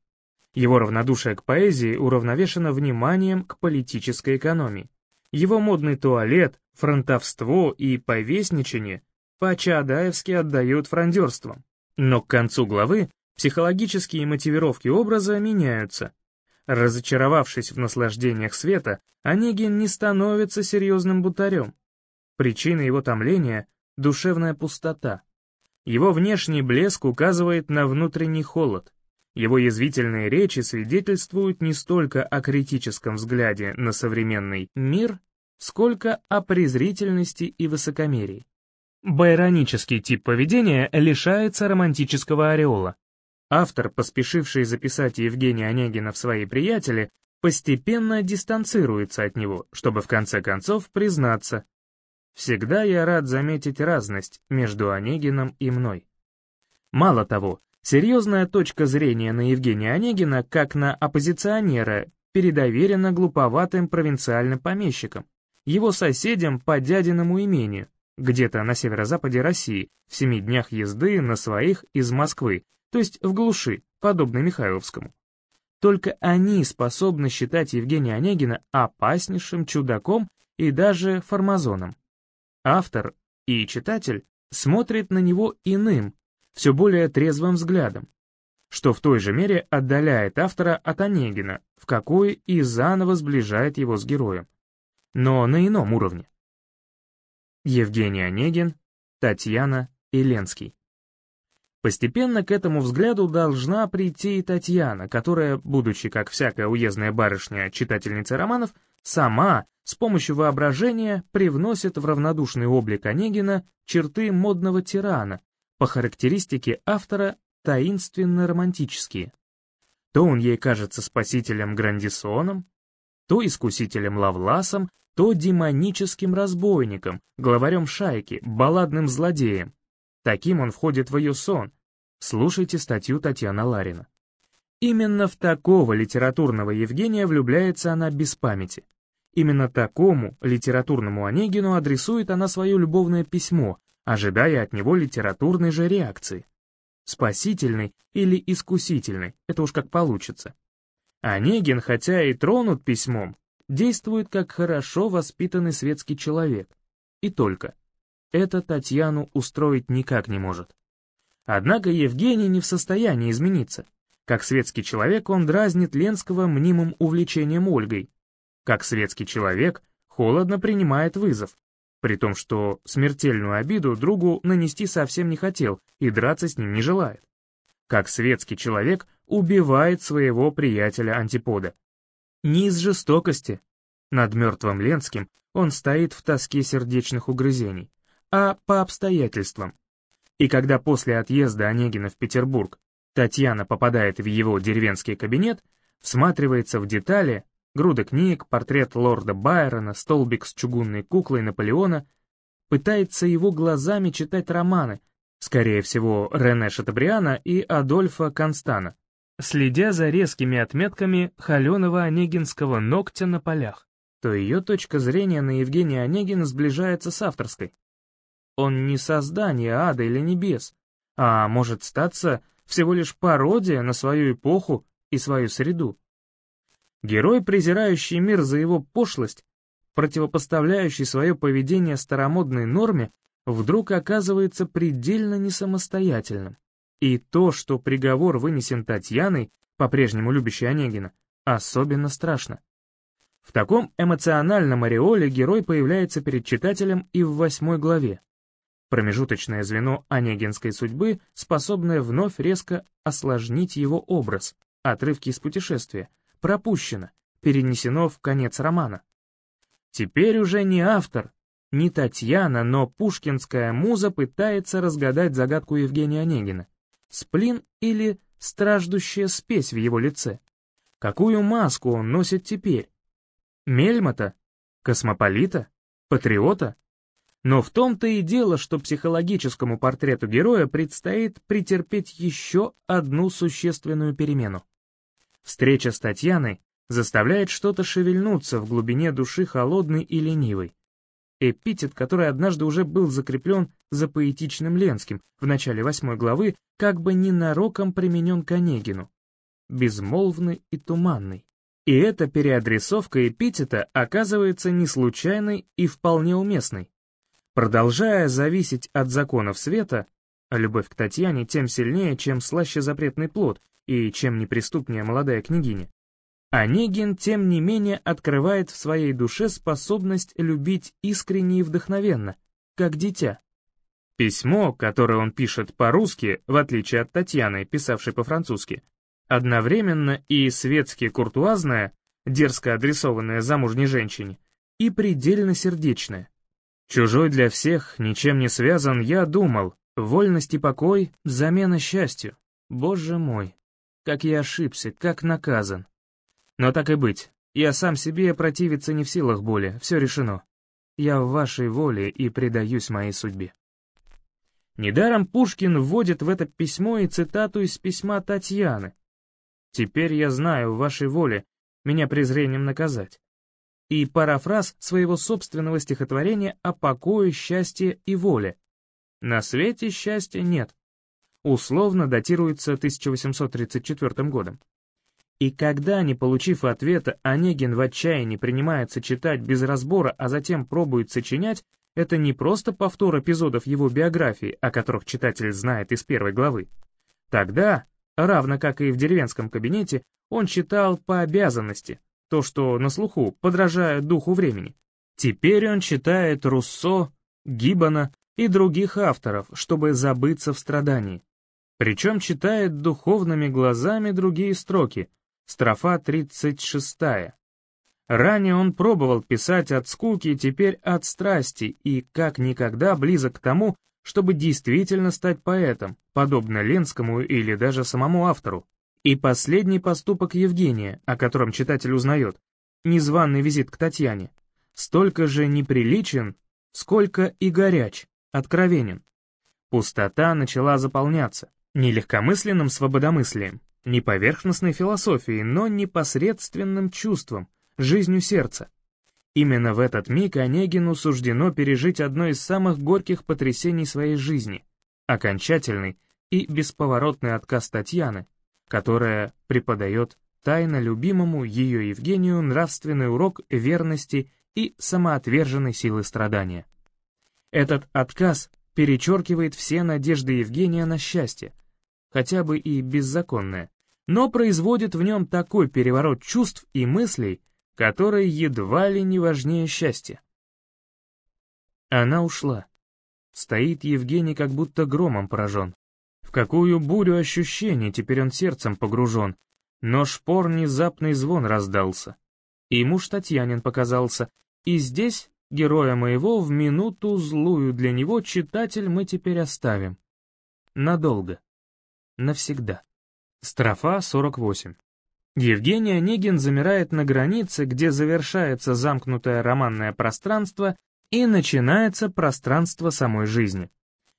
Его равнодушие к поэзии уравновешено вниманием к политической экономии. Его модный туалет, фронтовство и повесничание по-чаадаевски отдают фрондерством. Но к концу главы психологические мотивировки образа меняются, Разочаровавшись в наслаждениях света, Онегин не становится серьезным бутарем. Причина его томления — душевная пустота. Его внешний блеск указывает на внутренний холод. Его язвительные речи свидетельствуют не столько о критическом взгляде на современный мир, сколько о презрительности и высокомерии. Байронический тип поведения лишается романтического ореола. Автор, поспешивший записать Евгения Онегина в свои приятели, постепенно дистанцируется от него, чтобы в конце концов признаться. Всегда я рад заметить разность между Онегином и мной. Мало того, серьезная точка зрения на Евгения Онегина как на оппозиционера передоверена глуповатым провинциальным помещикам, его соседям по дядиному имению, где-то на северо-западе России, в семи днях езды на своих из Москвы, то есть в глуши, подобно Михайловскому. Только они способны считать Евгения Онегина опаснейшим чудаком и даже формазоном. Автор и читатель смотрят на него иным, все более трезвым взглядом, что в той же мере отдаляет автора от Онегина, в какой и заново сближает его с героем, но на ином уровне. Евгений Онегин, Татьяна Иленский Постепенно к этому взгляду должна прийти и Татьяна, которая, будучи, как всякая уездная барышня, читательница романов, сама, с помощью воображения, привносит в равнодушный облик Онегина черты модного тирана, по характеристике автора таинственно-романтические. То он ей кажется спасителем Грандисоном, то искусителем Лавласом, то демоническим разбойником, главарем шайки, балладным злодеем, Таким он входит в ее сон. Слушайте статью Татьяна Ларина. Именно в такого литературного Евгения влюбляется она без памяти. Именно такому литературному Онегину адресует она свое любовное письмо, ожидая от него литературной же реакции. Спасительной или искусительной, это уж как получится. Онегин, хотя и тронут письмом, действует как хорошо воспитанный светский человек. И только. Это Татьяну устроить никак не может. Однако Евгений не в состоянии измениться. Как светский человек он дразнит Ленского мнимым увлечением Ольгой. Как светский человек холодно принимает вызов, при том, что смертельную обиду другу нанести совсем не хотел и драться с ним не желает. Как светский человек убивает своего приятеля-антипода. Не из жестокости. Над мертвым Ленским он стоит в тоске сердечных угрызений а по обстоятельствам. И когда после отъезда Онегина в Петербург Татьяна попадает в его деревенский кабинет, всматривается в детали, груда книг, портрет лорда Байрона, столбик с чугунной куклой Наполеона, пытается его глазами читать романы, скорее всего, Рене Шатабриана и Адольфа Констана, следя за резкими отметками холеного онегинского ногтя на полях, то ее точка зрения на Евгения Онегина сближается с авторской. Он не создание ада или небес, а может статься всего лишь пародия на свою эпоху и свою среду. Герой, презирающий мир за его пошлость, противопоставляющий свое поведение старомодной норме, вдруг оказывается предельно несамостоятельным. И то, что приговор вынесен Татьяной, по-прежнему любящей Онегина, особенно страшно. В таком эмоциональном ореоле герой появляется перед читателем и в восьмой главе. Промежуточное звено онегинской судьбы, способное вновь резко осложнить его образ, отрывки из путешествия, пропущено, перенесено в конец романа. Теперь уже не автор, не Татьяна, но пушкинская муза пытается разгадать загадку Евгения Онегина. Сплин или страждущая спесь в его лице? Какую маску он носит теперь? Мельмота? Космополита? Патриота? Но в том-то и дело, что психологическому портрету героя предстоит претерпеть еще одну существенную перемену. Встреча с Татьяной заставляет что-то шевельнуться в глубине души холодной и ленивой. Эпитет, который однажды уже был закреплен за поэтичным Ленским в начале восьмой главы, как бы ненароком применен к Онегину. Безмолвный и туманный. И эта переадресовка эпитета оказывается не случайной и вполне уместной. Продолжая зависеть от законов света, а любовь к Татьяне тем сильнее, чем слаще запретный плод и чем неприступнее молодая княгиня, Онегин, тем не менее, открывает в своей душе способность любить искренне и вдохновенно, как дитя. Письмо, которое он пишет по-русски, в отличие от Татьяны, писавшей по-французски, одновременно и светски куртуазное, дерзко адресованное замужней женщине, и предельно сердечное. Чужой для всех, ничем не связан, я думал, вольность и покой — замена счастью. Боже мой, как я ошибся, как наказан. Но так и быть, я сам себе противиться не в силах более, все решено. Я в вашей воле и предаюсь моей судьбе. Недаром Пушкин вводит в это письмо и цитату из письма Татьяны. «Теперь я знаю в вашей воле меня презрением наказать и парафраз своего собственного стихотворения о покое, счастье и воле. На свете счастья нет. Условно датируется 1834 годом. И когда, не получив ответа, Онегин в отчаянии принимается читать без разбора, а затем пробует сочинять, это не просто повтор эпизодов его биографии, о которых читатель знает из первой главы. Тогда, равно как и в деревенском кабинете, он читал по обязанности, то, что на слуху, подражая духу времени. Теперь он читает Руссо, Гиббона и других авторов, чтобы забыться в страдании. Причем читает духовными глазами другие строки, строфа 36. Ранее он пробовал писать от скуки, теперь от страсти, и как никогда близок к тому, чтобы действительно стать поэтом, подобно Ленскому или даже самому автору. И последний поступок Евгения, о котором читатель узнает, незваный визит к Татьяне, столько же неприличен, сколько и горяч, откровенен. Пустота начала заполняться, не легкомысленным свободомыслием, не поверхностной философией, но непосредственным чувством, жизнью сердца. Именно в этот миг Онегину суждено пережить одно из самых горьких потрясений своей жизни — окончательный и бесповоротный отказ Татьяны, которая преподает тайно любимому ее Евгению нравственный урок верности и самоотверженной силы страдания. Этот отказ перечеркивает все надежды Евгения на счастье, хотя бы и беззаконное, но производит в нем такой переворот чувств и мыслей, который едва ли не важнее счастья. Она ушла. Стоит Евгений как будто громом поражен. В какую бурю ощущений теперь он сердцем погружен. Но шпор внезапный звон раздался. И муж Татьянин показался. И здесь, героя моего, в минуту злую для него читатель мы теперь оставим. надолго. Навсегда. Строфа 48. Евгений Онегин замирает на границе, где завершается замкнутое романное пространство и начинается пространство самой жизни.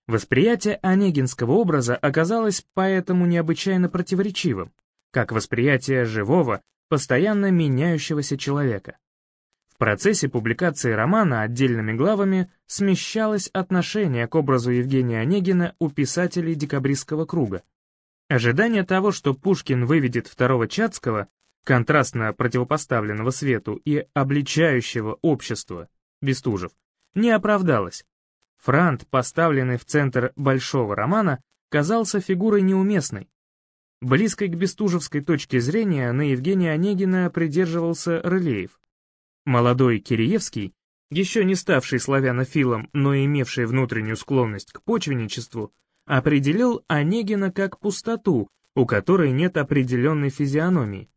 Восприятие онегинского образа оказалось поэтому необычайно противоречивым, как восприятие живого, постоянно меняющегося человека. В процессе публикации романа отдельными главами смещалось отношение к образу Евгения Онегина у писателей декабристского круга. Ожидание того, что Пушкин выведет второго Чацкого, контрастно противопоставленного свету и обличающего общество, Бестужев, не оправдалось. Франт, поставленный в центр большого романа, казался фигурой неуместной. Близкой к бестужевской точке зрения на Евгения Онегина придерживался Рылеев. Молодой Киреевский, еще не ставший славянофилом, но имевший внутреннюю склонность к почвенничеству, определил Онегина как пустоту, у которой нет определенной физиономии.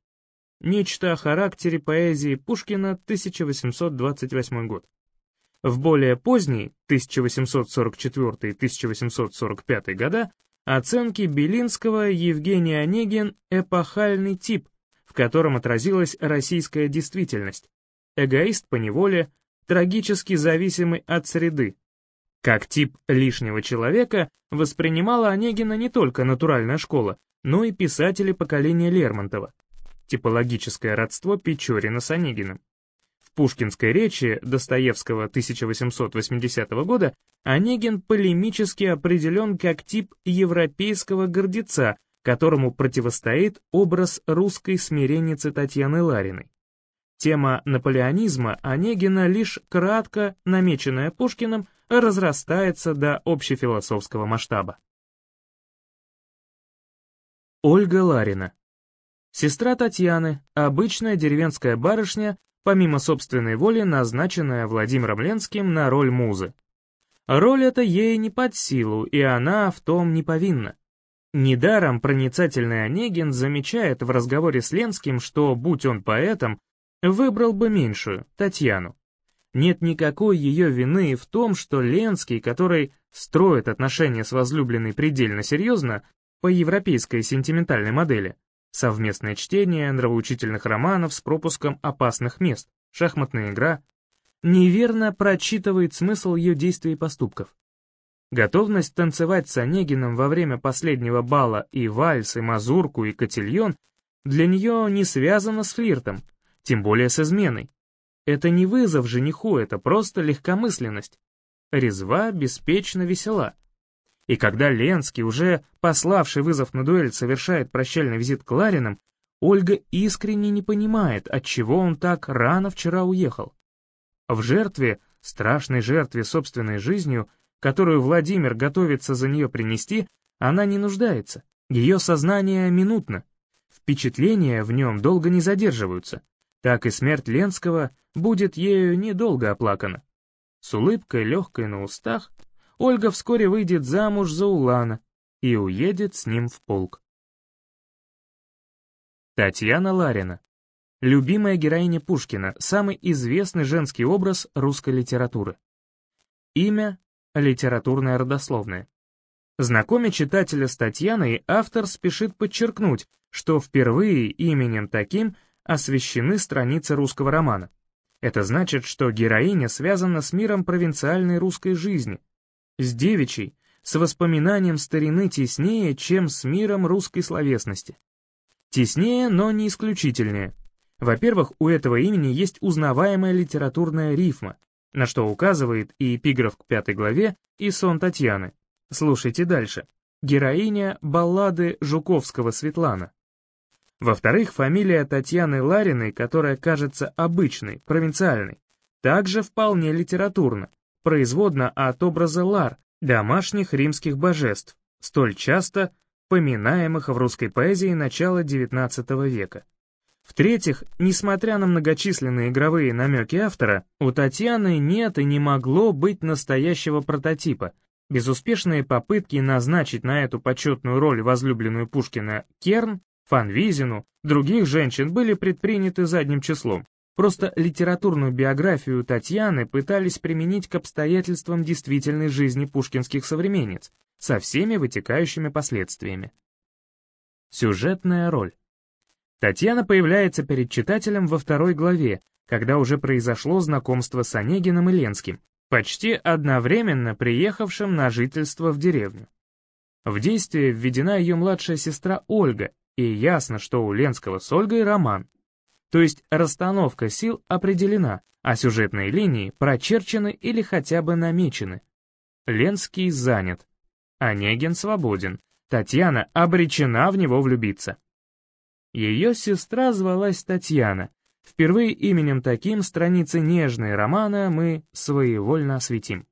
Нечто о характере поэзии Пушкина, 1828 год. В более поздней, 1844-1845 года, оценки Белинского Евгений Онегин «эпохальный тип», в котором отразилась российская действительность, эгоист по неволе, трагически зависимый от среды. Как тип лишнего человека воспринимала Онегина не только натуральная школа, но и писатели поколения Лермонтова. Типологическое родство Печорина с Онегиным. В пушкинской речи Достоевского 1880 года Онегин полемически определен как тип европейского гордеца, которому противостоит образ русской смиренницы Татьяны Лариной. Тема наполеонизма Онегина, лишь кратко намеченная Пушкиным, разрастается до общефилософского масштаба. Ольга Ларина. Сестра Татьяны, обычная деревенская барышня, помимо собственной воли назначенная Владимиром Ленским на роль музы. Роль эта ей не под силу, и она в том не повинна. Недаром проницательный Онегин замечает в разговоре с Ленским, что, будь он поэтом, выбрал бы меньшую, Татьяну. Нет никакой ее вины в том, что Ленский, который строит отношения с возлюбленной предельно серьезно, по европейской сентиментальной модели, совместное чтение нравоучительных романов с пропуском опасных мест, шахматная игра, неверно прочитывает смысл ее действий и поступков. Готовность танцевать с Онегиным во время последнего бала и вальс, и мазурку, и котельон для нее не связана с флиртом, тем более с изменой. Это не вызов жениху, это просто легкомысленность. Резва, беспечно, весела. И когда Ленский, уже пославший вызов на дуэль, совершает прощальный визит к Ларинам, Ольга искренне не понимает, отчего он так рано вчера уехал. В жертве, страшной жертве собственной жизнью, которую Владимир готовится за нее принести, она не нуждается. Ее сознание минутно. Впечатления в нем долго не задерживаются. Так и смерть Ленского будет ею недолго оплакана. С улыбкой легкой на устах Ольга вскоре выйдет замуж за Улана и уедет с ним в полк. Татьяна Ларина. Любимая героиня Пушкина, самый известный женский образ русской литературы. Имя — литературное родословное. Знакомя читателя с Татьяной, автор спешит подчеркнуть, что впервые именем таким освещены страницы русского романа. Это значит, что героиня связана с миром провинциальной русской жизни, с девичьей, с воспоминанием старины теснее, чем с миром русской словесности. Теснее, но не исключительнее. Во-первых, у этого имени есть узнаваемая литературная рифма, на что указывает и эпиграф к пятой главе, и сон Татьяны. Слушайте дальше. Героиня баллады Жуковского Светлана. Во-вторых, фамилия Татьяны Лариной, которая кажется обычной, провинциальной, также вполне литературна, производно от образа Лар, домашних римских божеств, столь часто поминаемых в русской поэзии начала XIX века. В-третьих, несмотря на многочисленные игровые намеки автора, у Татьяны нет и не могло быть настоящего прототипа. Безуспешные попытки назначить на эту почетную роль возлюбленную Пушкина Керн, Фанвизину, других женщин были предприняты задним числом. Просто литературную биографию Татьяны пытались применить к обстоятельствам действительной жизни пушкинских современниц, со всеми вытекающими последствиями. Сюжетная роль. Татьяна появляется перед читателем во второй главе, когда уже произошло знакомство с Онегиным и Ленским, почти одновременно приехавшим на жительство в деревню. В действие введена ее младшая сестра Ольга, и ясно, что у Ленского с Ольгой роман. То есть расстановка сил определена, а сюжетные линии прочерчены или хотя бы намечены. Ленский занят. Онегин свободен. Татьяна обречена в него влюбиться. Ее сестра звалась Татьяна. Впервые именем таким страницы нежной романа мы своевольно осветим.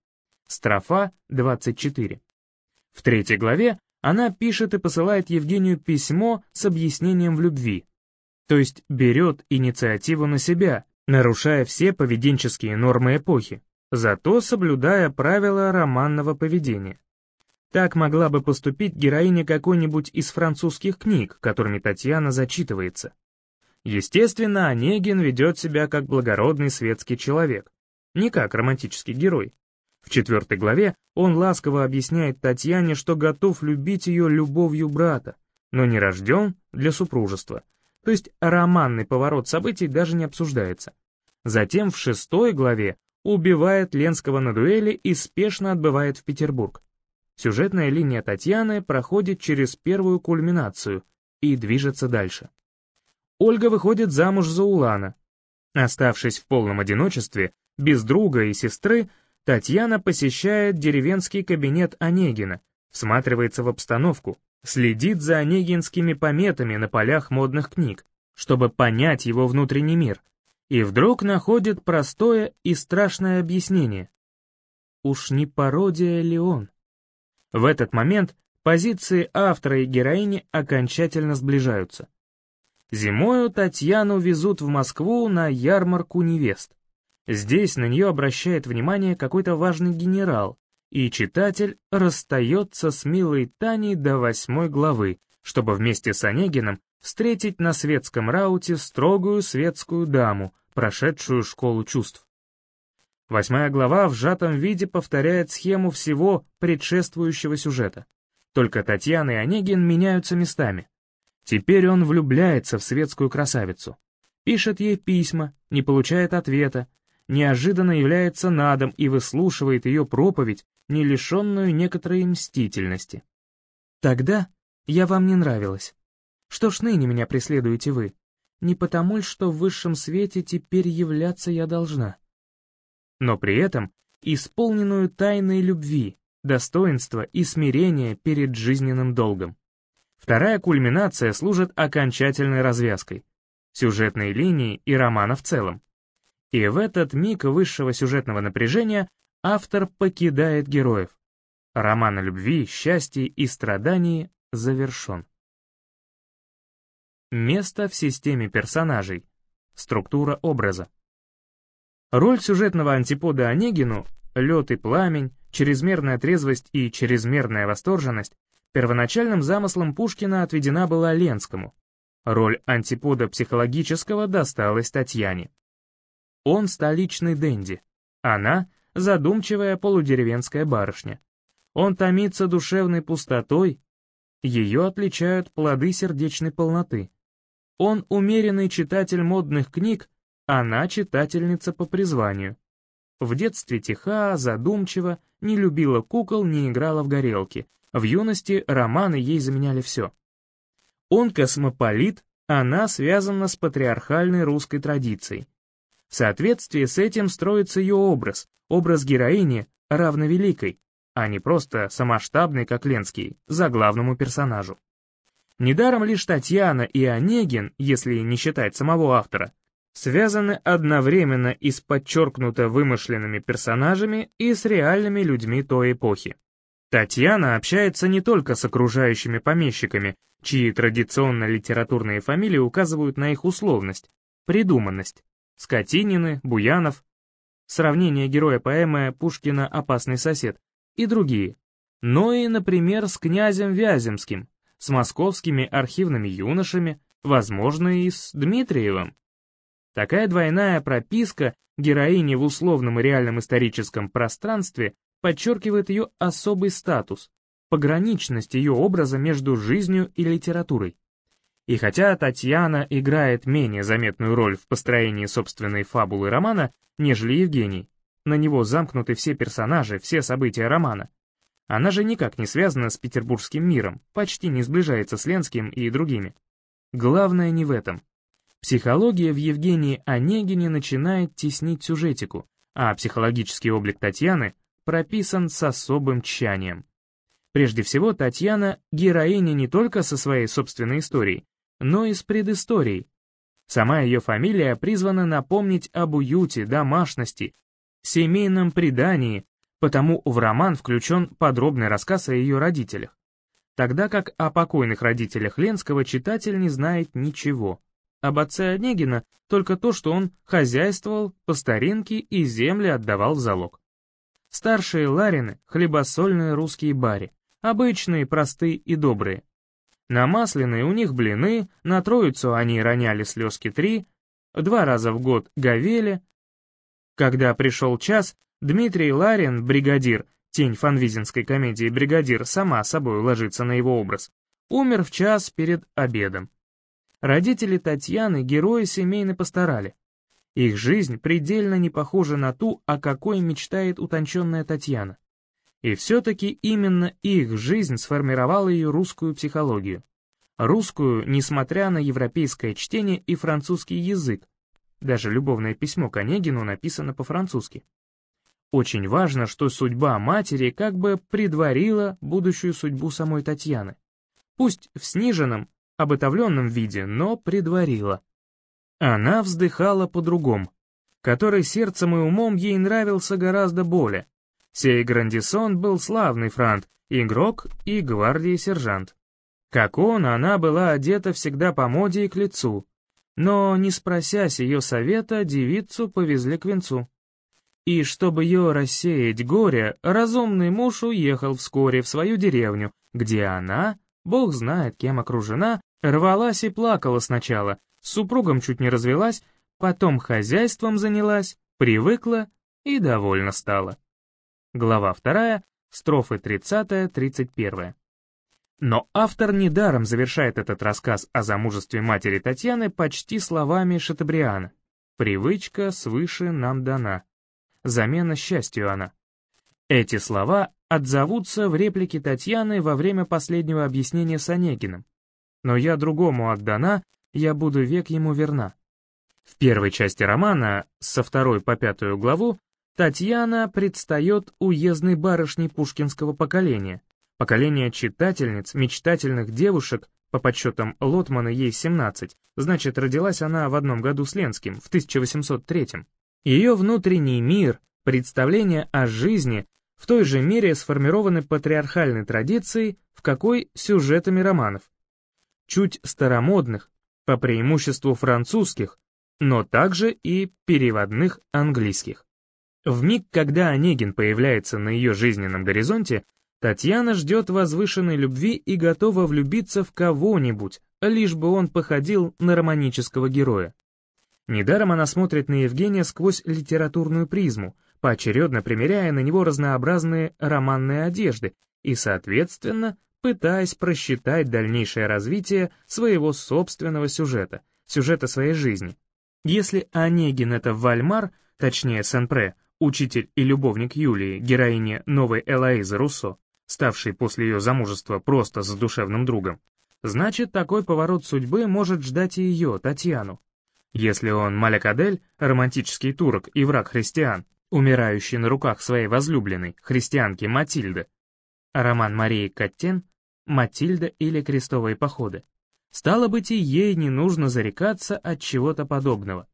Строфа 24. В третьей главе она пишет и посылает Евгению письмо с объяснением в любви, то есть берет инициативу на себя, нарушая все поведенческие нормы эпохи, зато соблюдая правила романного поведения. Так могла бы поступить героиня какой-нибудь из французских книг, которыми Татьяна зачитывается. Естественно, Онегин ведет себя как благородный светский человек, не как романтический герой. В четвертой главе он ласково объясняет Татьяне, что готов любить ее любовью брата, но не рожден для супружества, то есть романный поворот событий даже не обсуждается. Затем в шестой главе убивает Ленского на дуэли и спешно отбывает в Петербург. Сюжетная линия Татьяны проходит через первую кульминацию и движется дальше. Ольга выходит замуж за Улана. Оставшись в полном одиночестве, без друга и сестры, Татьяна посещает деревенский кабинет Онегина, всматривается в обстановку, следит за онегинскими пометами на полях модных книг, чтобы понять его внутренний мир, и вдруг находит простое и страшное объяснение. Уж не пародия ли он? В этот момент позиции автора и героини окончательно сближаются. Зимою Татьяну везут в Москву на ярмарку невест. Здесь на нее обращает внимание какой-то важный генерал, и читатель расстается с милой Таней до восьмой главы, чтобы вместе с Онегиным встретить на светском рауте строгую светскую даму, прошедшую школу чувств. Восьмая глава в сжатом виде повторяет схему всего предшествующего сюжета. Только Татьяна и Онегин меняются местами. Теперь он влюбляется в светскую красавицу. Пишет ей письма, не получает ответа, неожиданно является на дом и выслушивает ее проповедь, не лишенную некоторой мстительности. «Тогда я вам не нравилась. Что ж ныне меня преследуете вы? Не потому ли, что в высшем свете теперь являться я должна?» Но при этом исполненную тайной любви, достоинства и смирения перед жизненным долгом. Вторая кульминация служит окончательной развязкой, сюжетной линии и романа в целом. И в этот миг высшего сюжетного напряжения автор покидает героев. Роман о любви, счастье и страдании завершен. Место в системе персонажей. Структура образа. Роль сюжетного антипода Онегину «Лед и пламень», «Чрезмерная трезвость» и «Чрезмерная восторженность» первоначальным замыслом Пушкина отведена была Ленскому. Роль антипода психологического досталась Татьяне. Он столичный денди, она — задумчивая полудеревенская барышня. Он томится душевной пустотой, ее отличают плоды сердечной полноты. Он умеренный читатель модных книг, она читательница по призванию. В детстве тиха, задумчива, не любила кукол, не играла в горелки. В юности романы ей заменяли все. Он космополит, она связана с патриархальной русской традицией. В соответствии с этим строится ее образ, образ героини, равновеликой, а не просто самоштабный, как Ленский, заглавному персонажу. Недаром лишь Татьяна и Онегин, если не считать самого автора, связаны одновременно и с подчеркнуто вымышленными персонажами, и с реальными людьми той эпохи. Татьяна общается не только с окружающими помещиками, чьи традиционно литературные фамилии указывают на их условность, придуманность, Скотинины, Буянов, сравнение героя поэмы Пушкина «Опасный сосед» и другие, но и, например, с князем Вяземским, с московскими архивными юношами, возможно, и с Дмитриевым. Такая двойная прописка героини в условном и реальном историческом пространстве подчеркивает ее особый статус, пограничность ее образа между жизнью и литературой. И хотя Татьяна играет менее заметную роль в построении собственной фабулы романа, нежели Евгений, на него замкнуты все персонажи, все события романа. Она же никак не связана с петербургским миром, почти не сближается с Ленским и другими. Главное не в этом. Психология в Евгении Онегине начинает теснить сюжетику, а психологический облик Татьяны прописан с особым тщанием. Прежде всего, Татьяна — героиня не только со своей собственной историей, но и с предысторией. Сама ее фамилия призвана напомнить об уюте, домашности, семейном предании, потому в роман включен подробный рассказ о ее родителях. Тогда как о покойных родителях Ленского читатель не знает ничего. Об отце Онегина только то, что он хозяйствовал по старинке и земли отдавал в залог. Старшие Ларины — хлебосольные русские бари, обычные, простые и добрые. На Масляной у них блины, на Троицу они роняли слезки три, два раза в год говели. Когда пришел час, Дмитрий Ларин, бригадир, тень фанвизинской комедии «Бригадир» сама собой ложится на его образ, умер в час перед обедом. Родители Татьяны герои семейно постарали. Их жизнь предельно не похожа на ту, о какой мечтает утонченная Татьяна. И все-таки именно их жизнь сформировала ее русскую психологию. Русскую, несмотря на европейское чтение и французский язык. Даже любовное письмо к Онегину написано по-французски. Очень важно, что судьба матери как бы предварила будущую судьбу самой Татьяны. Пусть в сниженном, обытовленном виде, но предварила. Она вздыхала по-другому, который сердцем и умом ей нравился гораздо более, Сей Грандисон был славный франт, игрок и гвардии сержант. Как он, она была одета всегда по моде и к лицу, но, не спросясь ее совета, девицу повезли к венцу. И чтобы ее рассеять горе, разумный муж уехал вскоре в свою деревню, где она, бог знает кем окружена, рвалась и плакала сначала, с супругом чуть не развелась, потом хозяйством занялась, привыкла и довольна стала. Глава 2, строфы 30-31. Но автор недаром завершает этот рассказ о замужестве матери Татьяны почти словами Шатабриана. «Привычка свыше нам дана. Замена счастью она». Эти слова отзовутся в реплике Татьяны во время последнего объяснения с Онегиным. «Но я другому отдана, я буду век ему верна». В первой части романа, со второй по пятую главу, Татьяна предстает уездной барышней пушкинского поколения, поколение читательниц, мечтательных девушек, по подсчетам Лотмана ей 17, значит, родилась она в одном году с Ленским, в 1803. Ее внутренний мир, представление о жизни в той же мере сформированы патриархальной традицией, в какой сюжетами романов. Чуть старомодных, по преимуществу французских, но также и переводных английских. В миг, когда Онегин появляется на ее жизненном горизонте, Татьяна ждет возвышенной любви и готова влюбиться в кого-нибудь, лишь бы он походил на романического героя. Недаром она смотрит на Евгения сквозь литературную призму, поочередно примеряя на него разнообразные романные одежды и, соответственно, пытаясь просчитать дальнейшее развитие своего собственного сюжета, сюжета своей жизни. Если Онегин — это Вальмар, точнее Сен-Пре, учитель и любовник Юлии, героини новой Элоизы Руссо, ставшей после ее замужества просто с душевным другом, значит, такой поворот судьбы может ждать и ее, Татьяну. Если он Малякадель, романтический турок и враг христиан, умирающий на руках своей возлюбленной, христианки Матильды, роман Марии Каттен «Матильда или крестовые походы», стало быть, и ей не нужно зарекаться от чего-то подобного.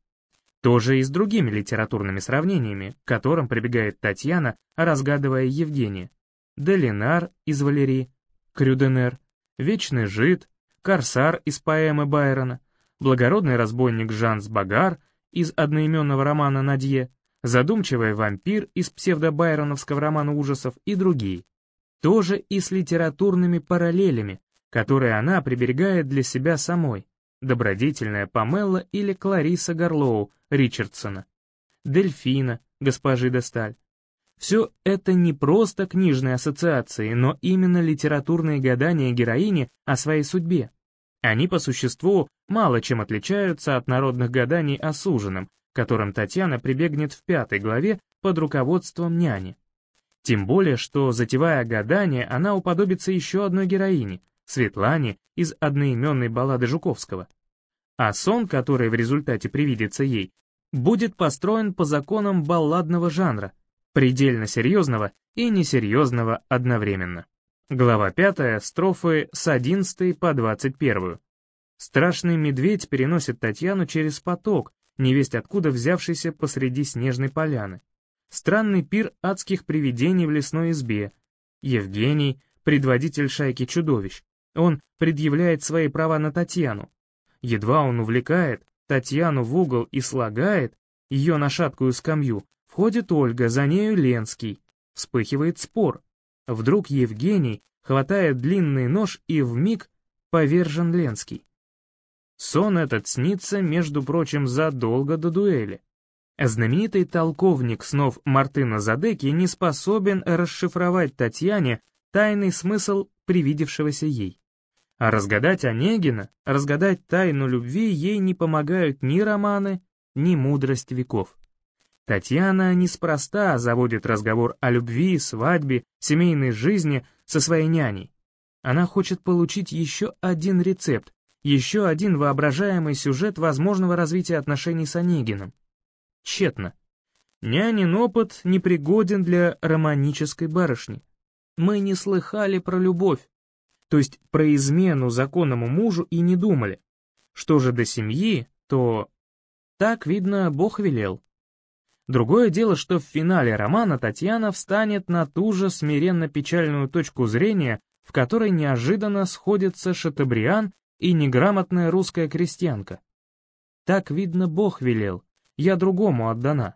Тоже и с другими литературными сравнениями, к которым прибегает Татьяна, разгадывая Евгения. Делинар из Валерии, Крюденер, Вечный жид, Корсар из поэмы Байрона, благородный разбойник Жанс Багар из одноименного романа «Надье», задумчивый вампир из псевдобайроновского романа ужасов и другие. Тоже и с литературными параллелями, которые она приберегает для себя самой, добродетельная Памелла или Клариса Горлоу Ричардсона, Дельфина, госпожи де Сталь. Все это не просто книжные ассоциации, но именно литературные гадания героини о своей судьбе. Они по существу мало чем отличаются от народных гаданий о суженом, которым Татьяна прибегнет в пятой главе под руководством няни. Тем более, что, затевая гадание, она уподобится еще одной героине, Светлане из одноименной баллады Жуковского. А сон, который в результате привидится ей, будет построен по законам балладного жанра, предельно серьезного и несерьезного одновременно. Глава 5, строфы с 11 по 21. Страшный медведь переносит Татьяну через поток, невесть откуда взявшийся посреди снежной поляны. Странный пир адских привидений в лесной избе. Евгений, предводитель шайки чудовищ. Он предъявляет свои права на Татьяну. Едва он увлекает Татьяну в угол и слагает ее на шаткую скамью, входит Ольга, за нею Ленский. Вспыхивает спор. Вдруг Евгений хватает длинный нож и вмиг повержен Ленский. Сон этот снится, между прочим, задолго до дуэли. Знаменитый толковник снов Мартына Задеки не способен расшифровать Татьяне тайный смысл привидевшегося ей. А разгадать Онегина, разгадать тайну любви ей не помогают ни романы, ни мудрость веков. Татьяна неспроста заводит разговор о любви, свадьбе, семейной жизни со своей няней. Она хочет получить еще один рецепт, еще один воображаемый сюжет возможного развития отношений с Онегиным. Тщетно. Нянин опыт непригоден для романической барышни. Мы не слыхали про любовь, то есть про измену законному мужу и не думали. Что же до семьи, то... Так, видно, Бог велел. Другое дело, что в финале романа Татьяна встанет на ту же смиренно-печальную точку зрения, в которой неожиданно сходятся Шатабриан и неграмотная русская крестьянка. Так, видно, Бог велел, я другому отдана.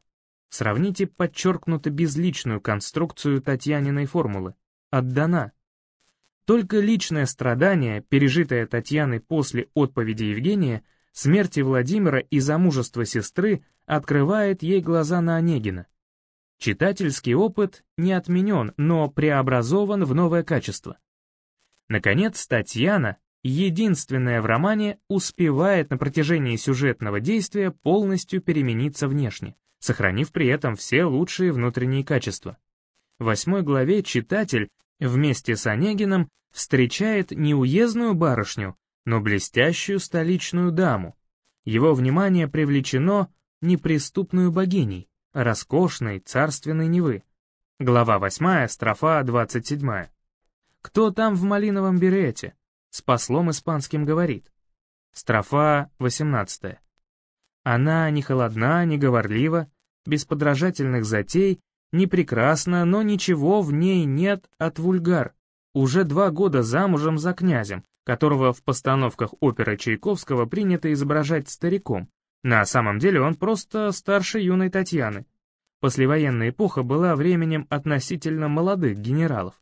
Сравните подчеркнуто безличную конструкцию Татьяниной формулы. Отдана. Только личное страдание, пережитое Татьяной после отповеди Евгения, смерти Владимира и замужества сестры, открывает ей глаза на Онегина. Читательский опыт не отменен, но преобразован в новое качество. Наконец, Татьяна, единственная в романе, успевает на протяжении сюжетного действия полностью перемениться внешне, сохранив при этом все лучшие внутренние качества. В восьмой главе читатель вместе с Онегином встречает не уездную барышню, но блестящую столичную даму. Его внимание привлечено неприступную богиней, роскошной царственной Невы. Глава 8, строфа 27. Кто там в малиновом берете? С послом испанским говорит. Строфа 18. Она не холодна, не говорлива, без подражательных затей, не прекрасна, но ничего в ней нет от вульгар. Уже два года замужем за князем, которого в постановках оперы Чайковского принято изображать стариком. На самом деле он просто старше юной Татьяны. Послевоенная эпоха была временем относительно молодых генералов.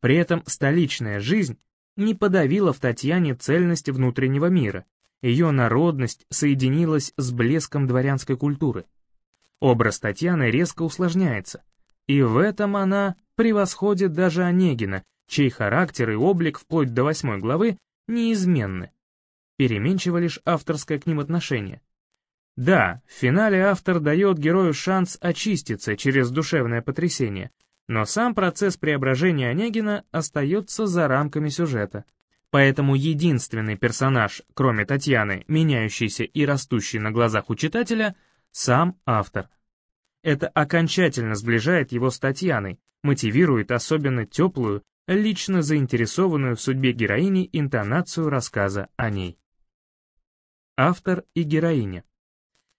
При этом столичная жизнь не подавила в Татьяне цельность внутреннего мира, ее народность соединилась с блеском дворянской культуры. Образ Татьяны резко усложняется, и в этом она превосходит даже Онегина, чей характер и облик вплоть до восьмой главы неизменны. Переменчиво лишь авторское к ним отношение. Да, в финале автор дает герою шанс очиститься через душевное потрясение, но сам процесс преображения Онегина остается за рамками сюжета. Поэтому единственный персонаж, кроме Татьяны, меняющийся и растущий на глазах у читателя, сам автор. Это окончательно сближает его с Татьяной, мотивирует особенно теплую, лично заинтересованную в судьбе героини интонацию рассказа о ней. Автор и героиня.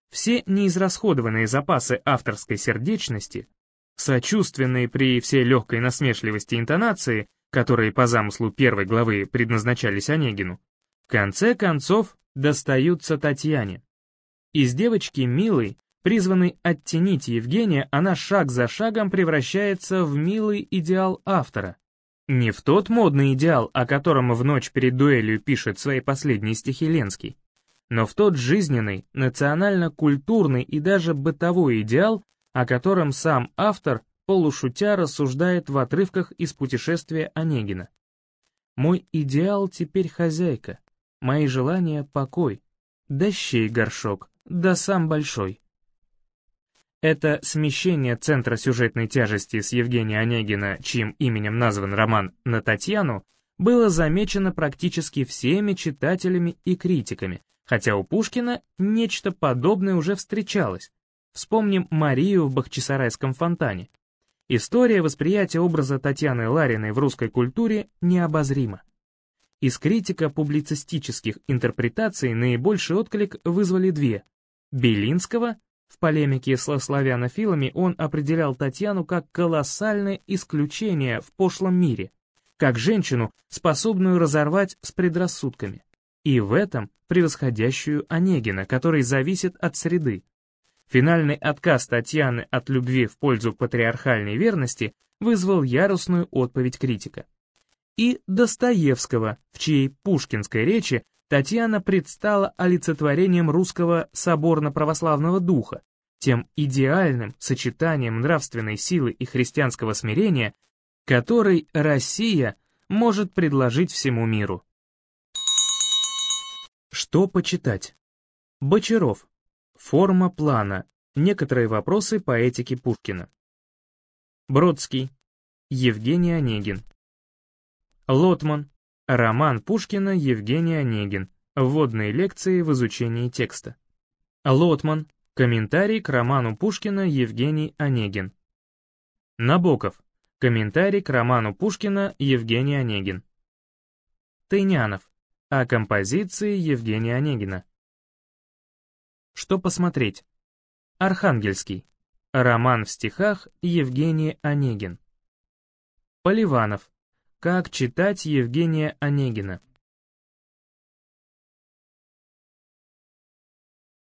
Все неизрасходованные запасы авторской сердечности сочувственные при всей легкой насмешливости интонации, которые по замыслу первой главы предназначались Онегину, в конце концов достаются Татьяне. Из девочки милой, призванной оттенить Евгения, она шаг за шагом превращается в милый идеал автора. Не в тот модный идеал, о котором в ночь перед дуэлью пишет свои последние стихи Ленский, но в тот жизненный, национально-культурный и даже бытовой идеал, о котором сам автор полушутя рассуждает в отрывках из путешествия Онегина. «Мой идеал теперь хозяйка, мои желания — покой, дощей горшок, да сам большой». Это смещение центра сюжетной тяжести с Евгения Онегина, чьим именем назван роман, на Татьяну, было замечено практически всеми читателями и критиками, хотя у Пушкина нечто подобное уже встречалось. Вспомним Марию в Бахчисарайском фонтане. История восприятия образа Татьяны Лариной в русской культуре необозрима. Из критика публицистических интерпретаций наибольший отклик вызвали две. Белинского, в полемике с славянофилами он определял Татьяну как колоссальное исключение в пошлом мире, как женщину, способную разорвать с предрассудками. И в этом превосходящую Онегина, который зависит от среды, Финальный отказ Татьяны от любви в пользу патриархальной верности вызвал яростную отповедь критика. И Достоевского, в чьей пушкинской речи Татьяна предстала олицетворением русского соборно-православного духа, тем идеальным сочетанием нравственной силы и христианского смирения, который Россия может предложить всему миру. Что почитать? Бочаров. Форма плана. Некоторые вопросы по этике Пушкина. Бродский. Евгений Онегин. Лотман. Роман Пушкина Евгений Онегин. Вводные лекции в изучении текста. Лотман. Комментарий к роману Пушкина Евгений Онегин. Набоков. Комментарий к роману Пушкина Евгений Онегин. Тынянов. О композиции Евгения Онегина. Что посмотреть? Архангельский. Роман в стихах Евгений Онегин. Поливанов. Как читать Евгения Онегина?